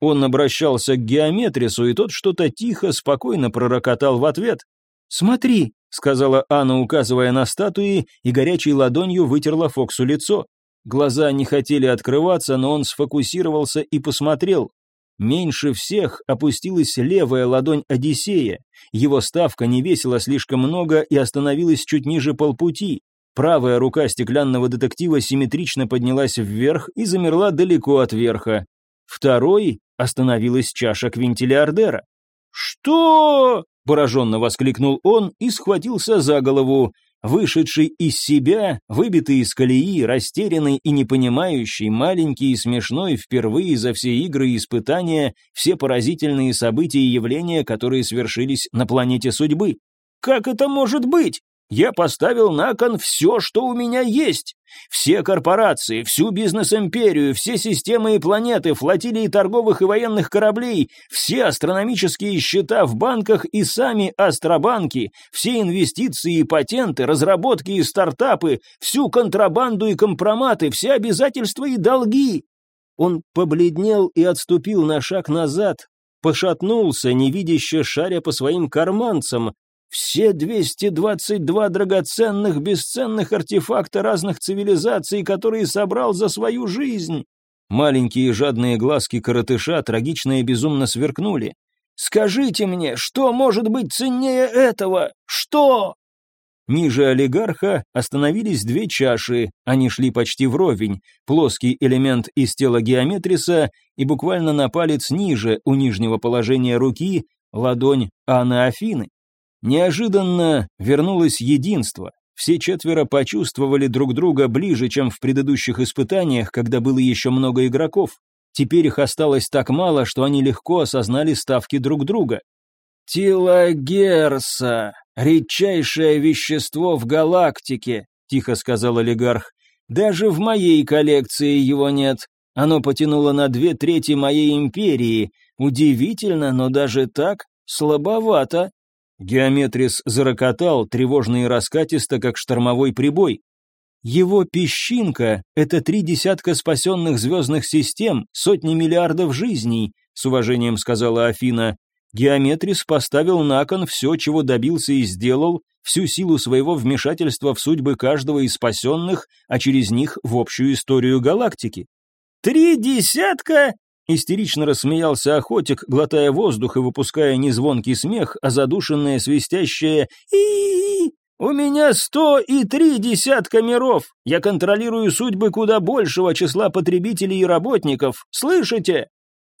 Он обращался к геометрису, и тот что-то тихо, спокойно пророкотал в ответ. «Смотри», — сказала Анна, указывая на статуи, и горячей ладонью вытерла Фоксу лицо. Глаза не хотели открываться, но он сфокусировался и посмотрел. Меньше всех опустилась левая ладонь Одиссея. Его ставка не весила слишком много и остановилась чуть ниже полпути. Правая рука стеклянного детектива симметрично поднялась вверх и замерла далеко от верха. Второй остановилась чаша квинтиллиардера. «Что?» – пораженно воскликнул он и схватился за голову. Вышедший из себя, выбитый из колеи, растерянный и непонимающий, маленький и смешной впервые за все игры и испытания, все поразительные события и явления, которые свершились на планете судьбы. «Как это может быть? Я поставил на кон все, что у меня есть. Все корпорации, всю бизнес-империю, все системы и планеты, флотилии торговых и военных кораблей, все астрономические счета в банках и сами астробанки, все инвестиции и патенты, разработки и стартапы, всю контрабанду и компроматы, все обязательства и долги. Он побледнел и отступил на шаг назад, пошатнулся, невидяще шаря по своим карманцам, все 222 драгоценных, бесценных артефакта разных цивилизаций, которые собрал за свою жизнь. Маленькие жадные глазки коротыша трагично и безумно сверкнули. «Скажите мне, что может быть ценнее этого? Что?» Ниже олигарха остановились две чаши, они шли почти вровень, плоский элемент из тела геометриса и буквально на палец ниже, у нижнего положения руки, ладонь Анны Афины. Неожиданно вернулось единство. Все четверо почувствовали друг друга ближе, чем в предыдущих испытаниях, когда было еще много игроков. Теперь их осталось так мало, что они легко осознали ставки друг друга. «Тилогерса, редчайшее вещество в галактике», — тихо сказал олигарх. «Даже в моей коллекции его нет. Оно потянуло на две трети моей империи. Удивительно, но даже так слабовато». Геометрис зарокотал, тревожно и раскатисто, как штормовой прибой. Его песчинка — это три десятка спасенных звездных систем, сотни миллиардов жизней, с уважением сказала Афина. Геометрис поставил на кон все, чего добился и сделал, всю силу своего вмешательства в судьбы каждого из спасенных, а через них в общую историю галактики. «Три десятка Истерично рассмеялся охотик, глотая воздух и выпуская незвонкий смех, а задушенное свистящее и, У меня сто и три десятка миров. Я контролирую судьбы куда большего числа потребителей и работников. Слышите?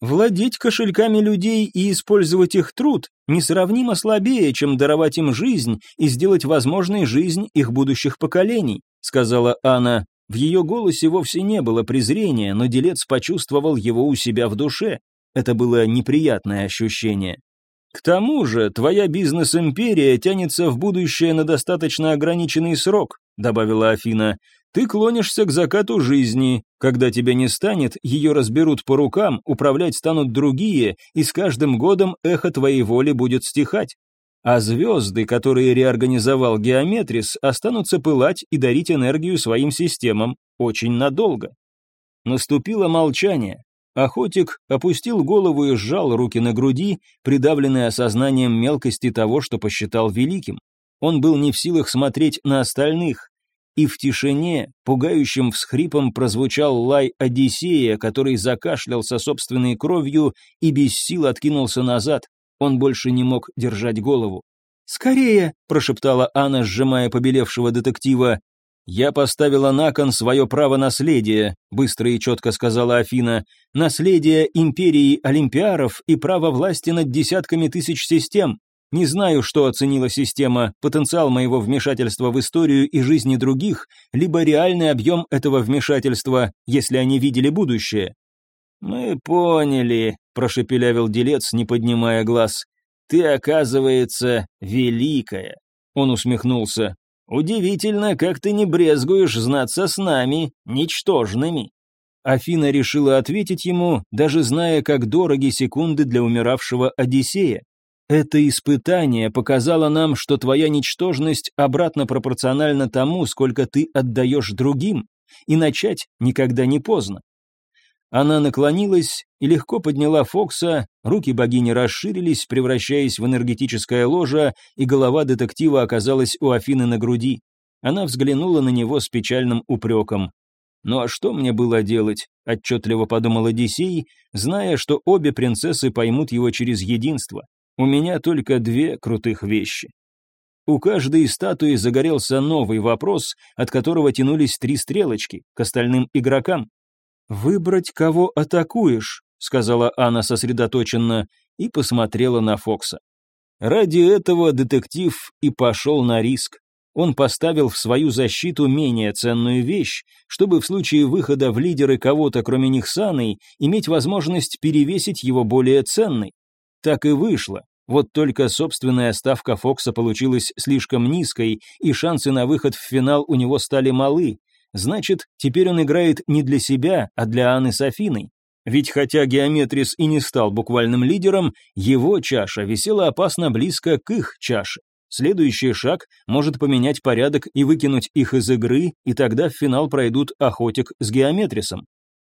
Владеть кошельками людей и использовать их труд несравнимо слабее, чем даровать им жизнь и сделать возможной жизнь их будущих поколений, сказала Анна. В ее голосе вовсе не было презрения, но делец почувствовал его у себя в душе. Это было неприятное ощущение. К тому же, твоя бизнес-империя тянется в будущее на достаточно ограниченный срок, добавила Афина. Ты клонишься к закату жизни. Когда тебя не станет, ее разберут по рукам, управлять станут другие, и с каждым годом эхо твоей воли будет стихать. А звезды, которые реорганизовал Геометрис, останутся пылать и дарить энергию своим системам очень надолго. Наступило молчание. Охотик опустил голову и сжал руки на груди, придавленный осознанием мелкости того, что посчитал великим. Он был не в силах смотреть на остальных, и в тишине, пугающим всхрипом, прозвучал лай Одиссея, который закашлялся собственной кровью и без сил откинулся назад. Он больше не мог держать голову. «Скорее!» – прошептала Анна, сжимая побелевшего детектива. «Я поставила на кон свое право наследия», – быстро и четко сказала Афина. «Наследие империи Олимпиаров и право власти над десятками тысяч систем. Не знаю, что оценила система, потенциал моего вмешательства в историю и жизни других, либо реальный объем этого вмешательства, если они видели будущее. «Мы поняли», — прошепелявил делец, не поднимая глаз. «Ты, оказывается, великая». Он усмехнулся. «Удивительно, как ты не брезгуешь знаться с нами, ничтожными». Афина решила ответить ему, даже зная, как дороги секунды для умиравшего Одиссея. Это испытание показало нам, что твоя ничтожность обратно пропорциональна тому, сколько ты отдаешь другим, и начать никогда не поздно. Она наклонилась и легко подняла Фокса, руки богини расширились, превращаясь в энергетическое ложе, и голова детектива оказалась у Афины на груди. Она взглянула на него с печальным упреком. «Ну а что мне было делать?» — отчетливо подумал Одиссей, зная, что обе принцессы поймут его через единство. У меня только две крутых вещи. У каждой статуи загорелся новый вопрос, от которого тянулись три стрелочки к остальным игрокам. «Выбрать, кого атакуешь», — сказала Анна сосредоточенно и посмотрела на Фокса. Ради этого детектив и пошел на риск. Он поставил в свою защиту менее ценную вещь, чтобы в случае выхода в лидеры кого-то, кроме них с Анной, иметь возможность перевесить его более ценный. Так и вышло. Вот только собственная ставка Фокса получилась слишком низкой, и шансы на выход в финал у него стали малы. Значит, теперь он играет не для себя, а для Анны с Афиной. Ведь хотя Геометрис и не стал буквальным лидером, его чаша висела опасно близко к их чаше. Следующий шаг может поменять порядок и выкинуть их из игры, и тогда в финал пройдут Охотик с Геометрисом.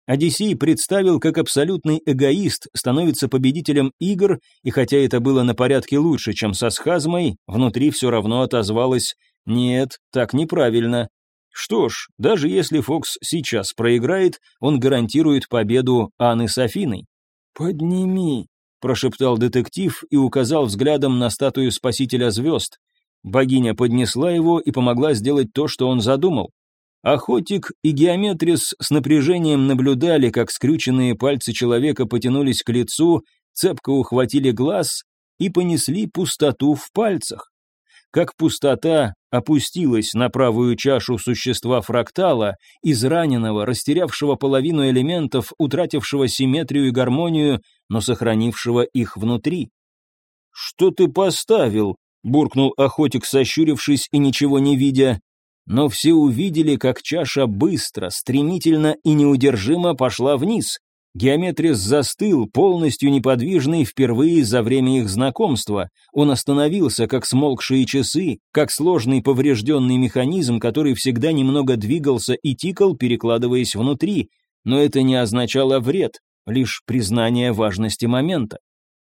Одиссей представил, как абсолютный эгоист становится победителем игр, и хотя это было на порядке лучше, чем со схазмой, внутри все равно отозвалось «нет, так неправильно». Что ж, даже если Фокс сейчас проиграет, он гарантирует победу Анны с Афиной. «Подними», — прошептал детектив и указал взглядом на статую спасителя звезд. Богиня поднесла его и помогла сделать то, что он задумал. Охотик и геометрис с напряжением наблюдали, как скрюченные пальцы человека потянулись к лицу, цепко ухватили глаз и понесли пустоту в пальцах. Как пустота опустилась на правую чашу существа фрактала, израненного, растерявшего половину элементов, утратившего симметрию и гармонию, но сохранившего их внутри. «Что ты поставил?» — буркнул охотик, сощурившись и ничего не видя но все увидели, как чаша быстро, стремительно и неудержимо пошла вниз. Геометрис застыл, полностью неподвижный впервые за время их знакомства. Он остановился, как смолкшие часы, как сложный поврежденный механизм, который всегда немного двигался и тикал, перекладываясь внутри. Но это не означало вред, лишь признание важности момента.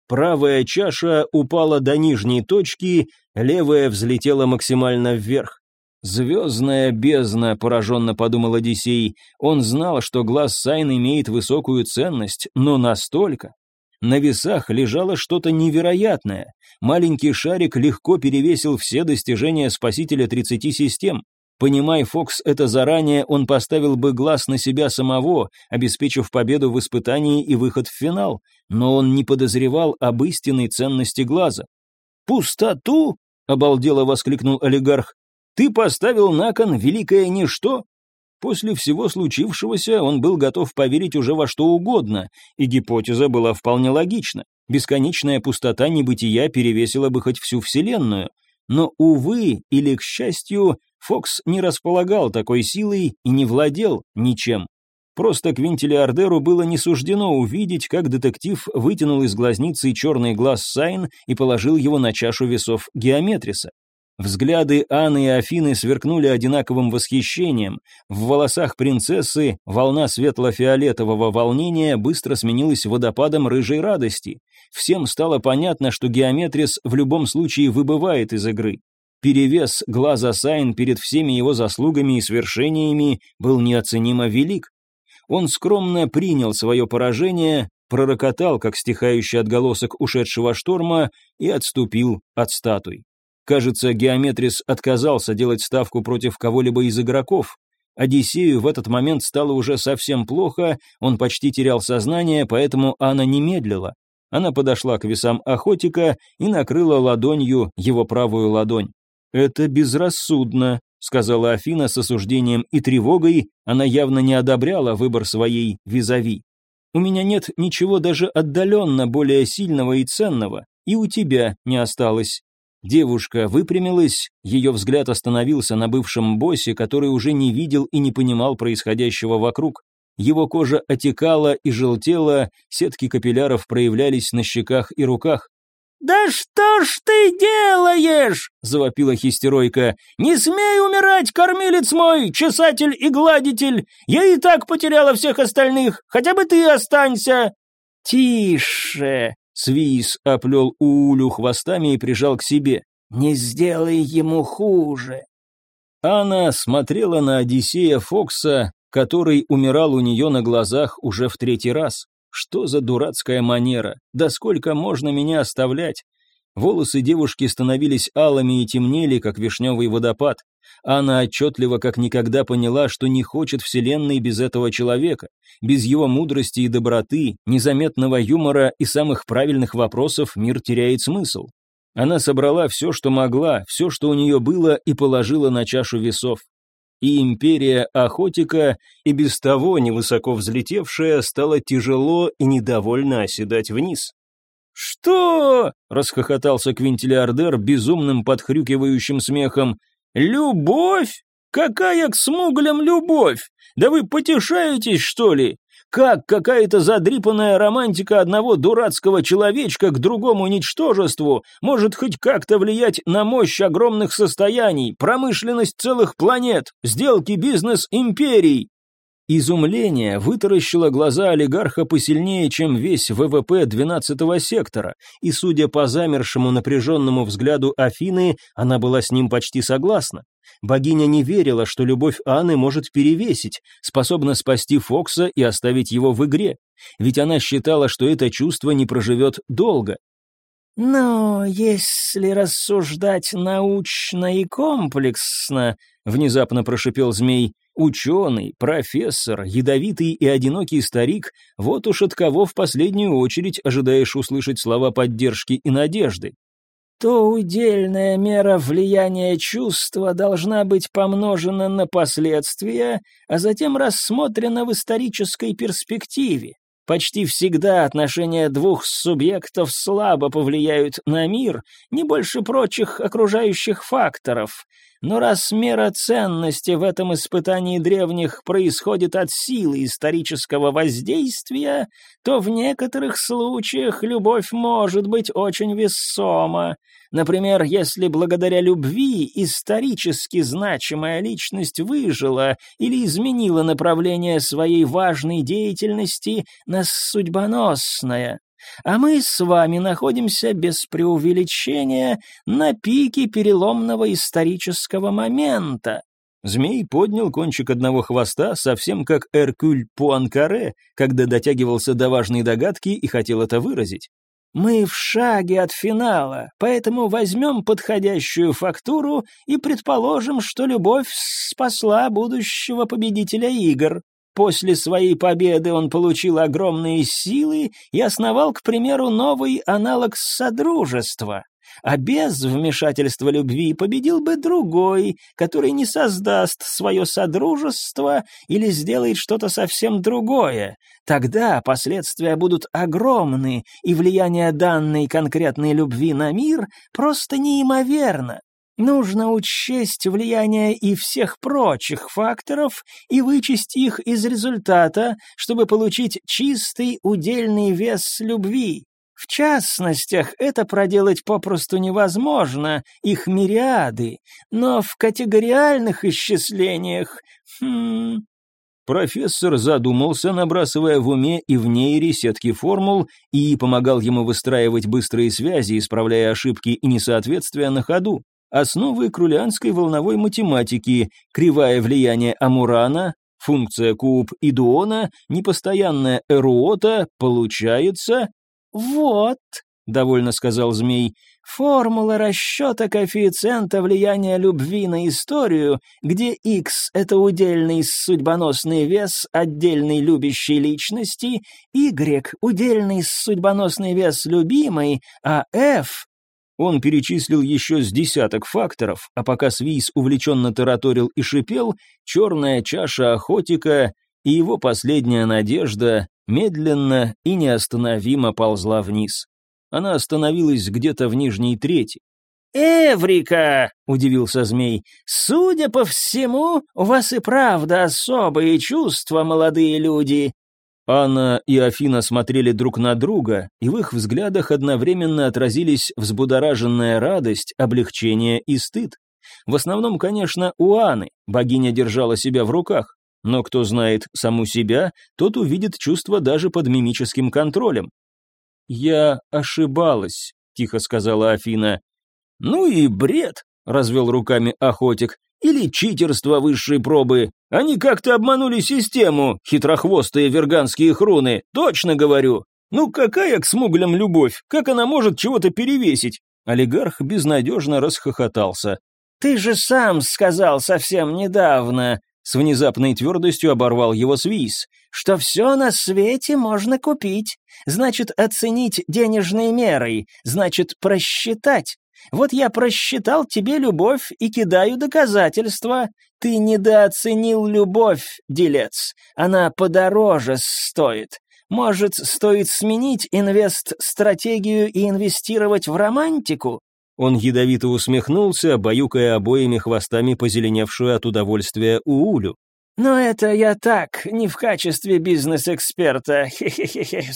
Правая чаша упала до нижней точки, левая взлетела максимально вверх. «Звездная бездна», — пораженно подумал Одиссей. Он знал, что глаз Сайн имеет высокую ценность, но настолько. На весах лежало что-то невероятное. Маленький шарик легко перевесил все достижения спасителя 30 систем. Понимай, Фокс это заранее, он поставил бы глаз на себя самого, обеспечив победу в испытании и выход в финал, но он не подозревал об истинной ценности глаза. «Пустоту?» — обалдело воскликнул олигарх. Ты поставил на кон великое ничто?» После всего случившегося он был готов поверить уже во что угодно, и гипотеза была вполне логична. Бесконечная пустота небытия перевесила бы хоть всю Вселенную. Но, увы, или к счастью, Фокс не располагал такой силой и не владел ничем. Просто квинтилиардеру было не суждено увидеть, как детектив вытянул из глазницы черный глаз Сайн и положил его на чашу весов геометриса. Взгляды Анны и Афины сверкнули одинаковым восхищением. В волосах принцессы волна светло-фиолетового волнения быстро сменилась водопадом рыжей радости. Всем стало понятно, что геометрис в любом случае выбывает из игры. Перевес глаза Сайн перед всеми его заслугами и свершениями был неоценимо велик. Он скромно принял свое поражение, пророкотал, как стихающий отголосок ушедшего шторма, и отступил от статуй. Кажется, Геометрис отказался делать ставку против кого-либо из игроков. Одиссею в этот момент стало уже совсем плохо, он почти терял сознание, поэтому она не медлила. Она подошла к весам охотика и накрыла ладонью его правую ладонь. «Это безрассудно», — сказала Афина с осуждением и тревогой, она явно не одобряла выбор своей визави. «У меня нет ничего даже отдаленно более сильного и ценного, и у тебя не осталось. Девушка выпрямилась, ее взгляд остановился на бывшем боссе, который уже не видел и не понимал происходящего вокруг. Его кожа отекала и желтела, сетки капилляров проявлялись на щеках и руках. «Да что ж ты делаешь?» — завопила хистеройка. «Не смей умирать, кормилец мой, чесатель и гладитель! Я и так потеряла всех остальных, хотя бы ты останься!» «Тише!» Свиз оплел Уулю хвостами и прижал к себе. «Не сделай ему хуже!» Анна смотрела на Одиссея Фокса, который умирал у нее на глазах уже в третий раз. Что за дурацкая манера? Да сколько можно меня оставлять? Волосы девушки становились алыми и темнели, как вишневый водопад. Она отчетливо как никогда поняла, что не хочет Вселенной без этого человека, без его мудрости и доброты, незаметного юмора и самых правильных вопросов мир теряет смысл. Она собрала все, что могла, все, что у нее было, и положила на чашу весов. И империя Охотика, и без того невысоко взлетевшая, стала тяжело и недовольно оседать вниз. «Что?» — расхохотался квинтилиардер безумным подхрюкивающим смехом. «Любовь? Какая к смуглям любовь? Да вы потешаетесь, что ли? Как какая-то задрипанная романтика одного дурацкого человечка к другому ничтожеству может хоть как-то влиять на мощь огромных состояний, промышленность целых планет, сделки бизнес империй? Изумление вытаращило глаза олигарха посильнее, чем весь ВВП 12-го сектора, и, судя по замершему напряженному взгляду Афины, она была с ним почти согласна. Богиня не верила, что любовь Анны может перевесить, способна спасти Фокса и оставить его в игре, ведь она считала, что это чувство не проживет долго. «Но если рассуждать научно и комплексно», — внезапно прошипел змей, Ученый, профессор, ядовитый и одинокий старик, вот уж от кого в последнюю очередь ожидаешь услышать слова поддержки и надежды. То удельная мера влияния чувства должна быть помножена на последствия, а затем рассмотрена в исторической перспективе. Почти всегда отношения двух субъектов слабо повлияют на мир, не больше прочих окружающих факторов. Но раз мера ценности в этом испытании древних происходит от силы исторического воздействия, то в некоторых случаях любовь может быть очень весома. Например, если благодаря любви исторически значимая личность выжила или изменила направление своей важной деятельности на судьбоносное. А мы с вами находимся без преувеличения на пике переломного исторического момента. Змей поднял кончик одного хвоста, совсем как Эркюль Пуанкаре, когда дотягивался до важной догадки и хотел это выразить. Мы в шаге от финала, поэтому возьмем подходящую фактуру и предположим, что любовь спасла будущего победителя игр. После своей победы он получил огромные силы и основал, к примеру, новый аналог Содружества. А без вмешательства любви победил бы другой, который не создаст свое содружество или сделает что-то совсем другое. Тогда последствия будут огромны, и влияние данной конкретной любви на мир просто неимоверно. Нужно учесть влияние и всех прочих факторов и вычесть их из результата, чтобы получить чистый удельный вес любви. В частностях это проделать попросту невозможно, их мириады, но в категориальных исчислениях... Хм... Профессор задумался, набрасывая в уме и в нейре сетки формул, и помогал ему выстраивать быстрые связи, исправляя ошибки и несоответствия на ходу основы крулянской волновой математики, кривая влияние Амурана, функция куб Идуона, непостоянная Эруота, получается... «Вот», — довольно сказал змей, — «формула расчета коэффициента влияния любви на историю, где x — это удельный судьбоносный вес отдельной любящей личности, y — удельный судьбоносный вес любимой, а f он перечислил еще с десяток факторов, а пока Свис увлеченно тараторил и шипел, черная чаша охотика и его последняя надежда медленно и неостановимо ползла вниз. Она остановилась где-то в нижней трети. «Эврика!» — удивился змей. «Судя по всему, у вас и правда особые чувства, молодые люди. Анна и Афина смотрели друг на друга, и в их взглядах одновременно отразились взбудораженная радость, облегчение и стыд. В основном, конечно, у Анны, богиня держала себя в руках, но кто знает саму себя, тот увидит чувство даже под мимическим контролем. «Я ошибалась», — тихо сказала Афина. «Ну и бред», — развел руками охотик. Или читерство высшей пробы. Они как-то обманули систему, хитрохвостые верганские хруны, точно говорю. Ну какая к смуглям любовь? Как она может чего-то перевесить? Олигарх безнадежно расхохотался. «Ты же сам сказал совсем недавно», — с внезапной твердостью оборвал его свиз, «что все на свете можно купить. Значит, оценить денежной мерой, значит, просчитать. Вот я просчитал тебе любовь и кидаю доказательства. Ты недооценил любовь, делец. Она подороже стоит. Может, стоит сменить инвест-стратегию и инвестировать в романтику?» Он ядовито усмехнулся, баюкая обоими хвостами позеленевшую от удовольствия Уулю. «Но это я так, не в качестве бизнес-эксперта. Хе-хе-хе.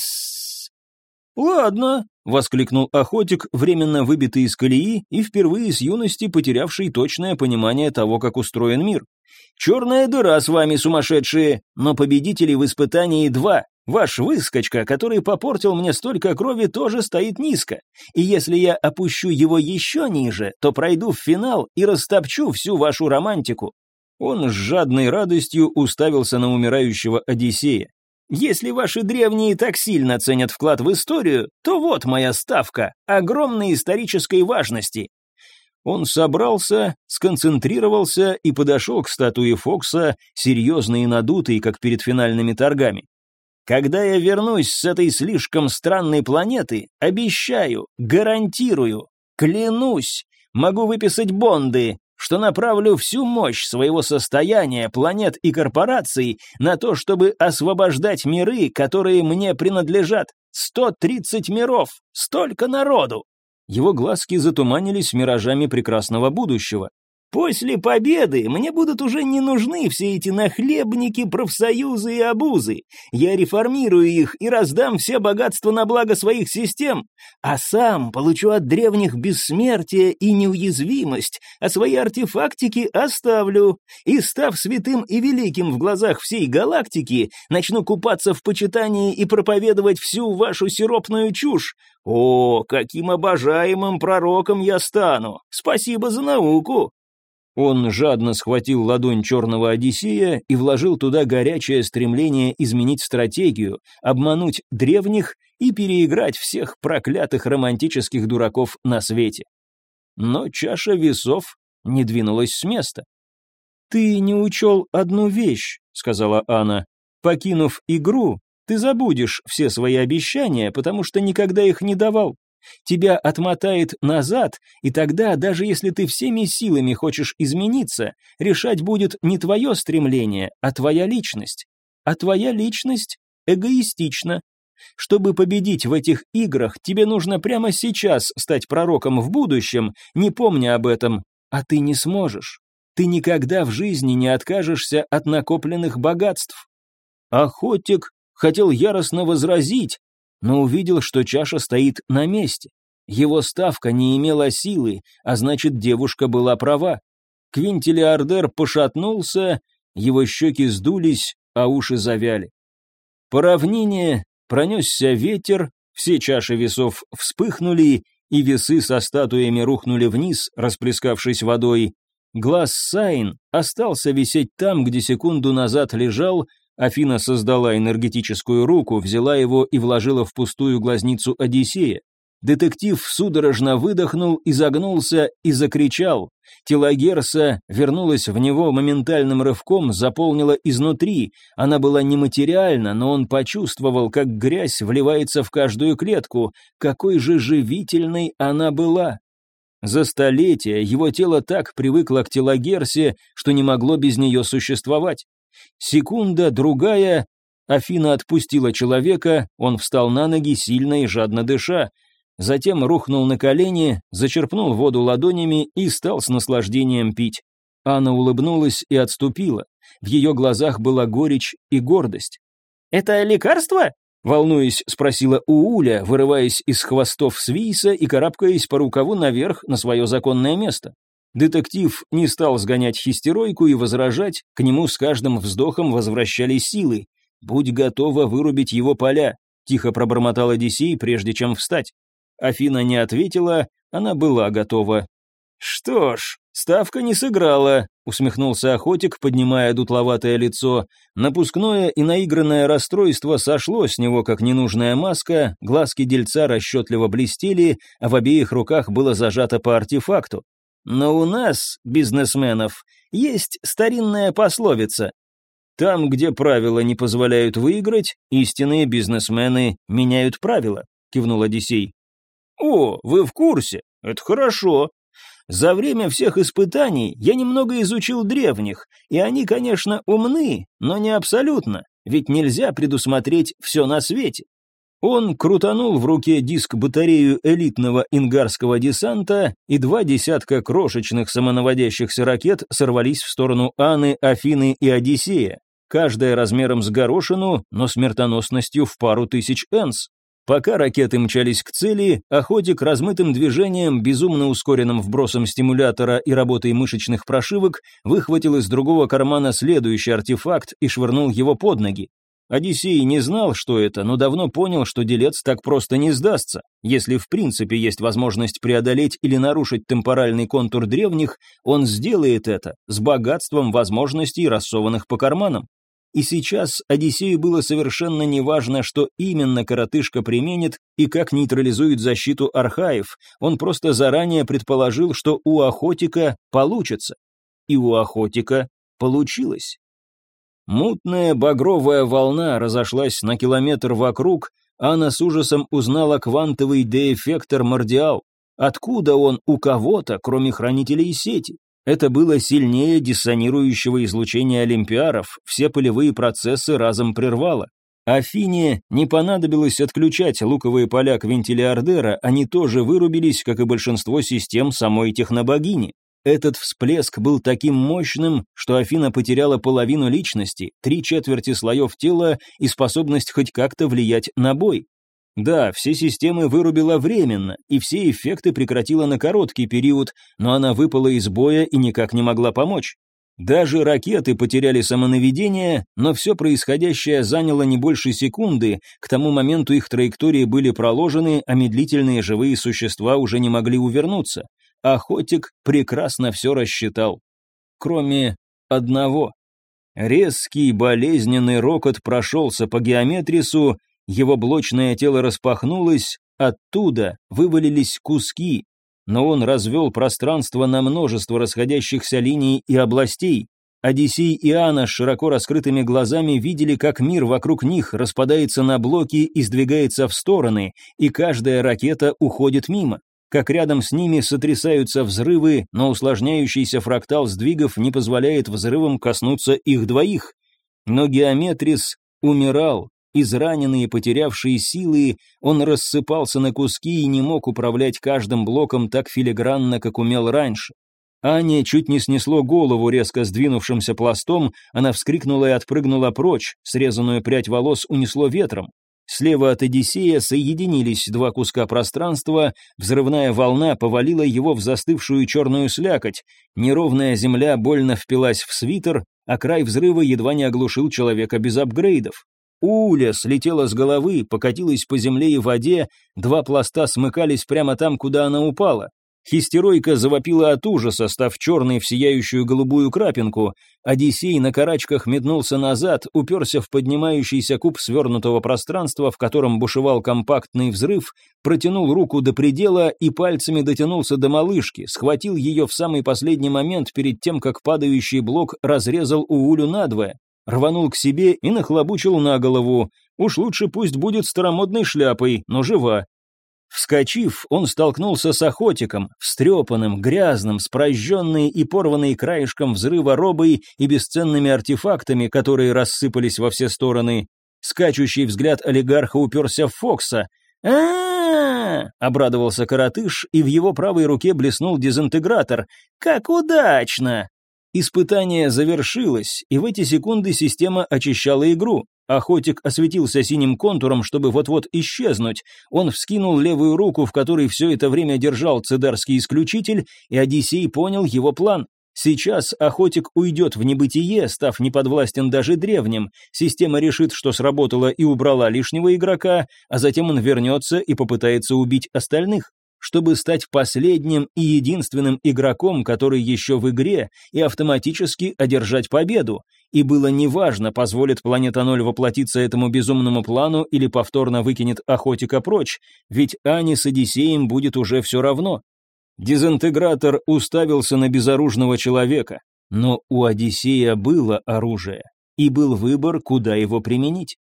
«Ладно», — воскликнул охотик, временно выбитый из колеи и впервые с юности потерявший точное понимание того, как устроен мир. «Черная дыра с вами, сумасшедшие, но победителей в испытании два. Ваш выскочка, который попортил мне столько крови, тоже стоит низко. И если я опущу его еще ниже, то пройду в финал и растопчу всю вашу романтику». Он с жадной радостью уставился на умирающего Одиссея. Если ваши древние так сильно ценят вклад в историю, то вот моя ставка, огромной исторической важности. Он собрался, сконцентрировался и подошел к статуе Фокса, серьезный и надутый, как перед финальными торгами. Когда я вернусь с этой слишком странной планеты, обещаю, гарантирую, клянусь, могу выписать бонды, что направлю всю мощь своего состояния, планет и корпораций на то, чтобы освобождать миры, которые мне принадлежат. 130 миров, столько народу. Его глазки затуманились миражами прекрасного будущего. После победы мне будут уже не нужны все эти нахлебники, профсоюзы и обузы. Я реформирую их и раздам все богатства на благо своих систем, а сам получу от древних бессмертие и неуязвимость, а свои артефактики оставлю. И, став святым и великим в глазах всей галактики, начну купаться в почитании и проповедовать всю вашу сиропную чушь. О, каким обожаемым пророком я стану! Спасибо за науку! Он жадно схватил ладонь черного Одиссея и вложил туда горячее стремление изменить стратегию, обмануть древних и переиграть всех проклятых романтических дураков на свете. Но чаша весов не двинулась с места. «Ты не учел одну вещь», — сказала Анна. «Покинув игру, ты забудешь все свои обещания, потому что никогда их не давал. Тебя отмотает назад, и тогда, даже если ты всеми силами хочешь измениться, решать будет не твое стремление, а твоя личность. А твоя личность эгоистична. Чтобы победить в этих играх, тебе нужно прямо сейчас стать пророком в будущем, не помня об этом, а ты не сможешь. Ты никогда в жизни не откажешься от накопленных богатств. Охотник хотел яростно возразить, но увидел, что чаша стоит на месте. Его ставка не имела силы, а значит, девушка была права. Квинтилиардер пошатнулся, его щеки сдулись, а уши завяли. По равнине пронесся ветер, все чаши весов вспыхнули, и весы со статуями рухнули вниз, расплескавшись водой. Глаз Сайн остался висеть там, где секунду назад лежал, Афина создала энергетическую руку, взяла его и вложила в пустую глазницу Одиссея. Детектив судорожно выдохнул, изогнулся и закричал. Тело Герса вернулось в него моментальным рывком, заполнило изнутри. Она была нематериальна, но он почувствовал, как грязь вливается в каждую клетку. Какой же живительной она была! За столетия его тело так привыкло к телогерсе, что не могло без нее существовать. Секунда, другая, Афина отпустила человека, он встал на ноги, сильно и жадно дыша. Затем рухнул на колени, зачерпнул воду ладонями и стал с наслаждением пить. Анна улыбнулась и отступила. В ее глазах была горечь и гордость. «Это лекарство?» Волнуясь, спросила Ууля, вырываясь из хвостов свиса и карабкаясь по рукаву наверх на свое законное место. Детектив не стал сгонять хистеройку и возражать, к нему с каждым вздохом возвращались силы. «Будь готова вырубить его поля», — тихо пробормотал Одиссей, прежде чем встать. Афина не ответила, она была готова. «Что ж, ставка не сыграла», — усмехнулся охотик, поднимая дутловатое лицо. Напускное и наигранное расстройство сошло с него, как ненужная маска, глазки дельца расчетливо блестели, а в обеих руках было зажато по артефакту. «Но у нас, бизнесменов, есть старинная пословица. Там, где правила не позволяют выиграть, истинные бизнесмены меняют правила», — кивнул Одиссей. «О, вы в курсе? Это хорошо. За время всех испытаний я немного изучил древних, и они, конечно, умны, но не абсолютно, ведь нельзя предусмотреть все на свете. Он крутанул в руке диск-батарею элитного ингарского десанта, и два десятка крошечных самонаводящихся ракет сорвались в сторону Аны, Афины и Одиссея, каждая размером с горошину, но смертоносностью в пару тысяч энс. Пока ракеты мчались к цели, охотик размытым движением, безумно ускоренным вбросом стимулятора и работой мышечных прошивок, выхватил из другого кармана следующий артефакт и швырнул его под ноги. Одиссей не знал, что это, но давно понял, что делец так просто не сдастся. Если в принципе есть возможность преодолеть или нарушить темпоральный контур древних, он сделает это с богатством возможностей, рассованных по карманам. И сейчас Одиссею было совершенно неважно, что именно коротышка применит и как нейтрализует защиту архаев, он просто заранее предположил, что у охотика получится. И у охотика получилось. Мутная багровая волна разошлась на километр вокруг, Анна с ужасом узнала квантовый деэффектор Мордиал. Откуда он у кого-то, кроме хранителей сети? Это было сильнее диссонирующего излучения олимпиаров, все полевые процессы разом прервало. Афине не понадобилось отключать луковые поля квинтилиардера, они тоже вырубились, как и большинство систем самой технобогини. Этот всплеск был таким мощным, что Афина потеряла половину личности, три четверти слоев тела и способность хоть как-то влиять на бой. Да, все системы вырубила временно, и все эффекты прекратила на короткий период, но она выпала из боя и никак не могла помочь. Даже ракеты потеряли самонаведение, но все происходящее заняло не больше секунды, к тому моменту их траектории были проложены, а медлительные живые существа уже не могли увернуться. Охотик прекрасно все рассчитал. Кроме одного. Резкий болезненный рокот прошелся по геометрису, его блочное тело распахнулось, оттуда вывалились куски, но он развел пространство на множество расходящихся линий и областей. Одиссей и Анна с широко раскрытыми глазами видели, как мир вокруг них распадается на блоки и сдвигается в стороны, и каждая ракета уходит мимо. Как рядом с ними сотрясаются взрывы, но усложняющийся фрактал сдвигов не позволяет взрывам коснуться их двоих. Но Геометрис умирал, Израненный и потерявший силы, он рассыпался на куски и не мог управлять каждым блоком так филигранно, как умел раньше. Ане чуть не снесло голову резко сдвинувшимся пластом, она вскрикнула и отпрыгнула прочь, срезанную прядь волос унесло ветром. Слева от Одиссея соединились два куска пространства, взрывная волна повалила его в застывшую черную слякоть, неровная земля больно впилась в свитер, а край взрыва едва не оглушил человека без апгрейдов. Уля слетела с головы, покатилась по земле и воде, два пласта смыкались прямо там, куда она упала. Хистеройка завопила от ужаса, став черной в сияющую голубую крапинку. Одиссей на карачках метнулся назад, уперся в поднимающийся куб свернутого пространства, в котором бушевал компактный взрыв, протянул руку до предела и пальцами дотянулся до малышки, схватил ее в самый последний момент перед тем, как падающий блок разрезал Уулю надвое, рванул к себе и нахлобучил на голову. Уж лучше пусть будет старомодной шляпой, но жива. Вскочив, он столкнулся с охотиком, встрепанным, грязным, с прожженной и порванной краешком взрыва робой и бесценными артефактами, которые рассыпались во все стороны. Скачущий взгляд олигарха уперся в Фокса. а, обрадовался коротыш, и в его правой руке блеснул дезинтегратор. «Как удачно!» Испытание завершилось, и в эти секунды система очищала игру. Охотик осветился синим контуром, чтобы вот-вот исчезнуть. Он вскинул левую руку, в которой все это время держал цедарский исключитель, и Одиссей понял его план. Сейчас охотик уйдет в небытие, став неподвластен даже древним. Система решит, что сработала и убрала лишнего игрока, а затем он вернется и попытается убить остальных чтобы стать последним и единственным игроком, который еще в игре, и автоматически одержать победу. И было неважно, позволит Планета Ноль воплотиться этому безумному плану или повторно выкинет охотика прочь, ведь Ани с Одиссеем будет уже все равно. Дезинтегратор уставился на безоружного человека, но у Одиссея было оружие, и был выбор, куда его применить.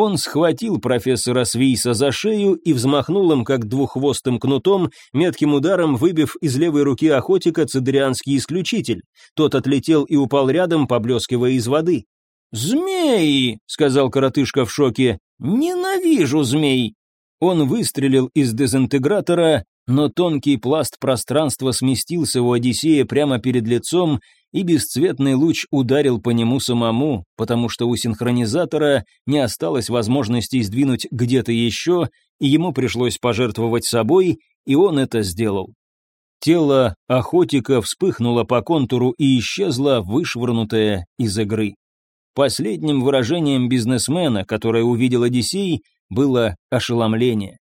Он схватил профессора Свейса за шею и взмахнул им, как двуххвостым кнутом, метким ударом выбив из левой руки охотика цидрианский исключитель. Тот отлетел и упал рядом, поблескивая из воды. «Змеи!» — сказал коротышка в шоке. «Ненавижу змей!» Он выстрелил из дезинтегратора, но тонкий пласт пространства сместился у Одиссея прямо перед лицом, и бесцветный луч ударил по нему самому, потому что у синхронизатора не осталось возможности сдвинуть где-то еще, и ему пришлось пожертвовать собой, и он это сделал. Тело охотика вспыхнуло по контуру и исчезло, вышвырнутое из игры. Последним выражением бизнесмена, которое увидел Одиссей, было ошеломление.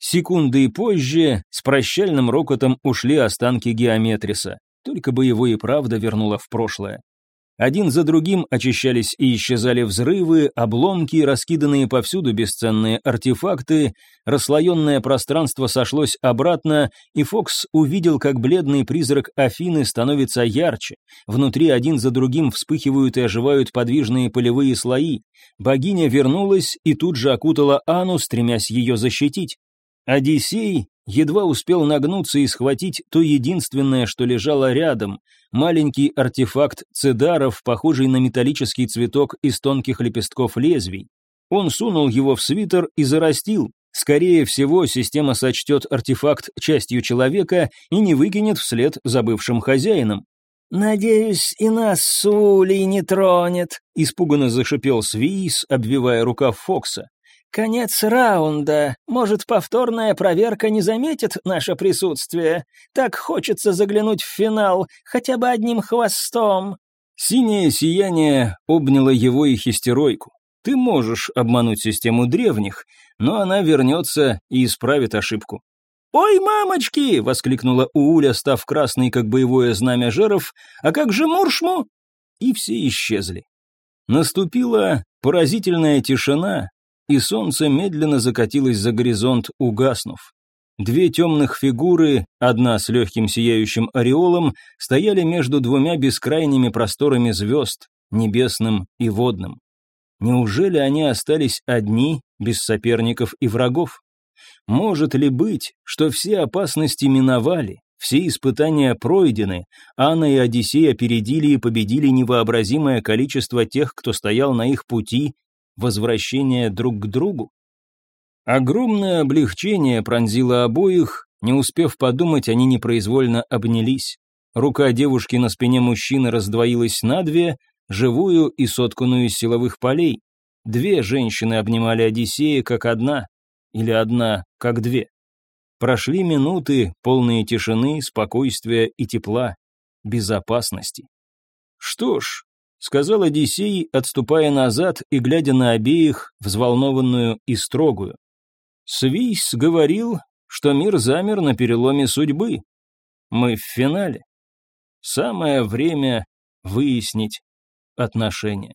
Секунды позже с прощальным рокотом ушли останки геометриса. Только бы его и правда вернуло в прошлое. Один за другим очищались и исчезали взрывы, обломки, раскиданные повсюду бесценные артефакты, расслоенное пространство сошлось обратно, и Фокс увидел, как бледный призрак Афины становится ярче. Внутри один за другим вспыхивают и оживают подвижные полевые слои. Богиня вернулась и тут же окутала Ану, стремясь ее защитить. Одиссей едва успел нагнуться и схватить то единственное, что лежало рядом, маленький артефакт цедаров, похожий на металлический цветок из тонких лепестков лезвий. Он сунул его в свитер и зарастил. Скорее всего, система сочтет артефакт частью человека и не выкинет вслед забывшим хозяинам. «Надеюсь, и нас Сулей не тронет», — испуганно зашипел Свиис, обвивая рукав Фокса. «Конец раунда. Может, повторная проверка не заметит наше присутствие? Так хочется заглянуть в финал, хотя бы одним хвостом». Синее сияние обняло его и хистеройку. Ты можешь обмануть систему древних, но она вернется и исправит ошибку. «Ой, мамочки!» — воскликнула Ууля, став красной, как боевое знамя жеров. «А как же Муршму?» И все исчезли. Наступила поразительная тишина, и солнце медленно закатилось за горизонт, угаснув. Две темных фигуры, одна с легким сияющим ореолом, стояли между двумя бескрайними просторами звезд, небесным и водным. Неужели они остались одни, без соперников и врагов? Может ли быть, что все опасности миновали, все испытания пройдены, Анна и Одиссей опередили и победили невообразимое количество тех, кто стоял на их пути, возвращение друг к другу? Огромное облегчение пронзило обоих, не успев подумать, они непроизвольно обнялись. Рука девушки на спине мужчины раздвоилась на две, живую и сотканную из силовых полей. Две женщины обнимали Одиссея как одна, или одна как две. Прошли минуты, полные тишины, спокойствия и тепла, безопасности. «Что ж», — сказал Одиссей, отступая назад и глядя на обеих, взволнованную и строгую. Свийс говорил, что мир замер на переломе судьбы. Мы в финале. Самое время выяснить отношения.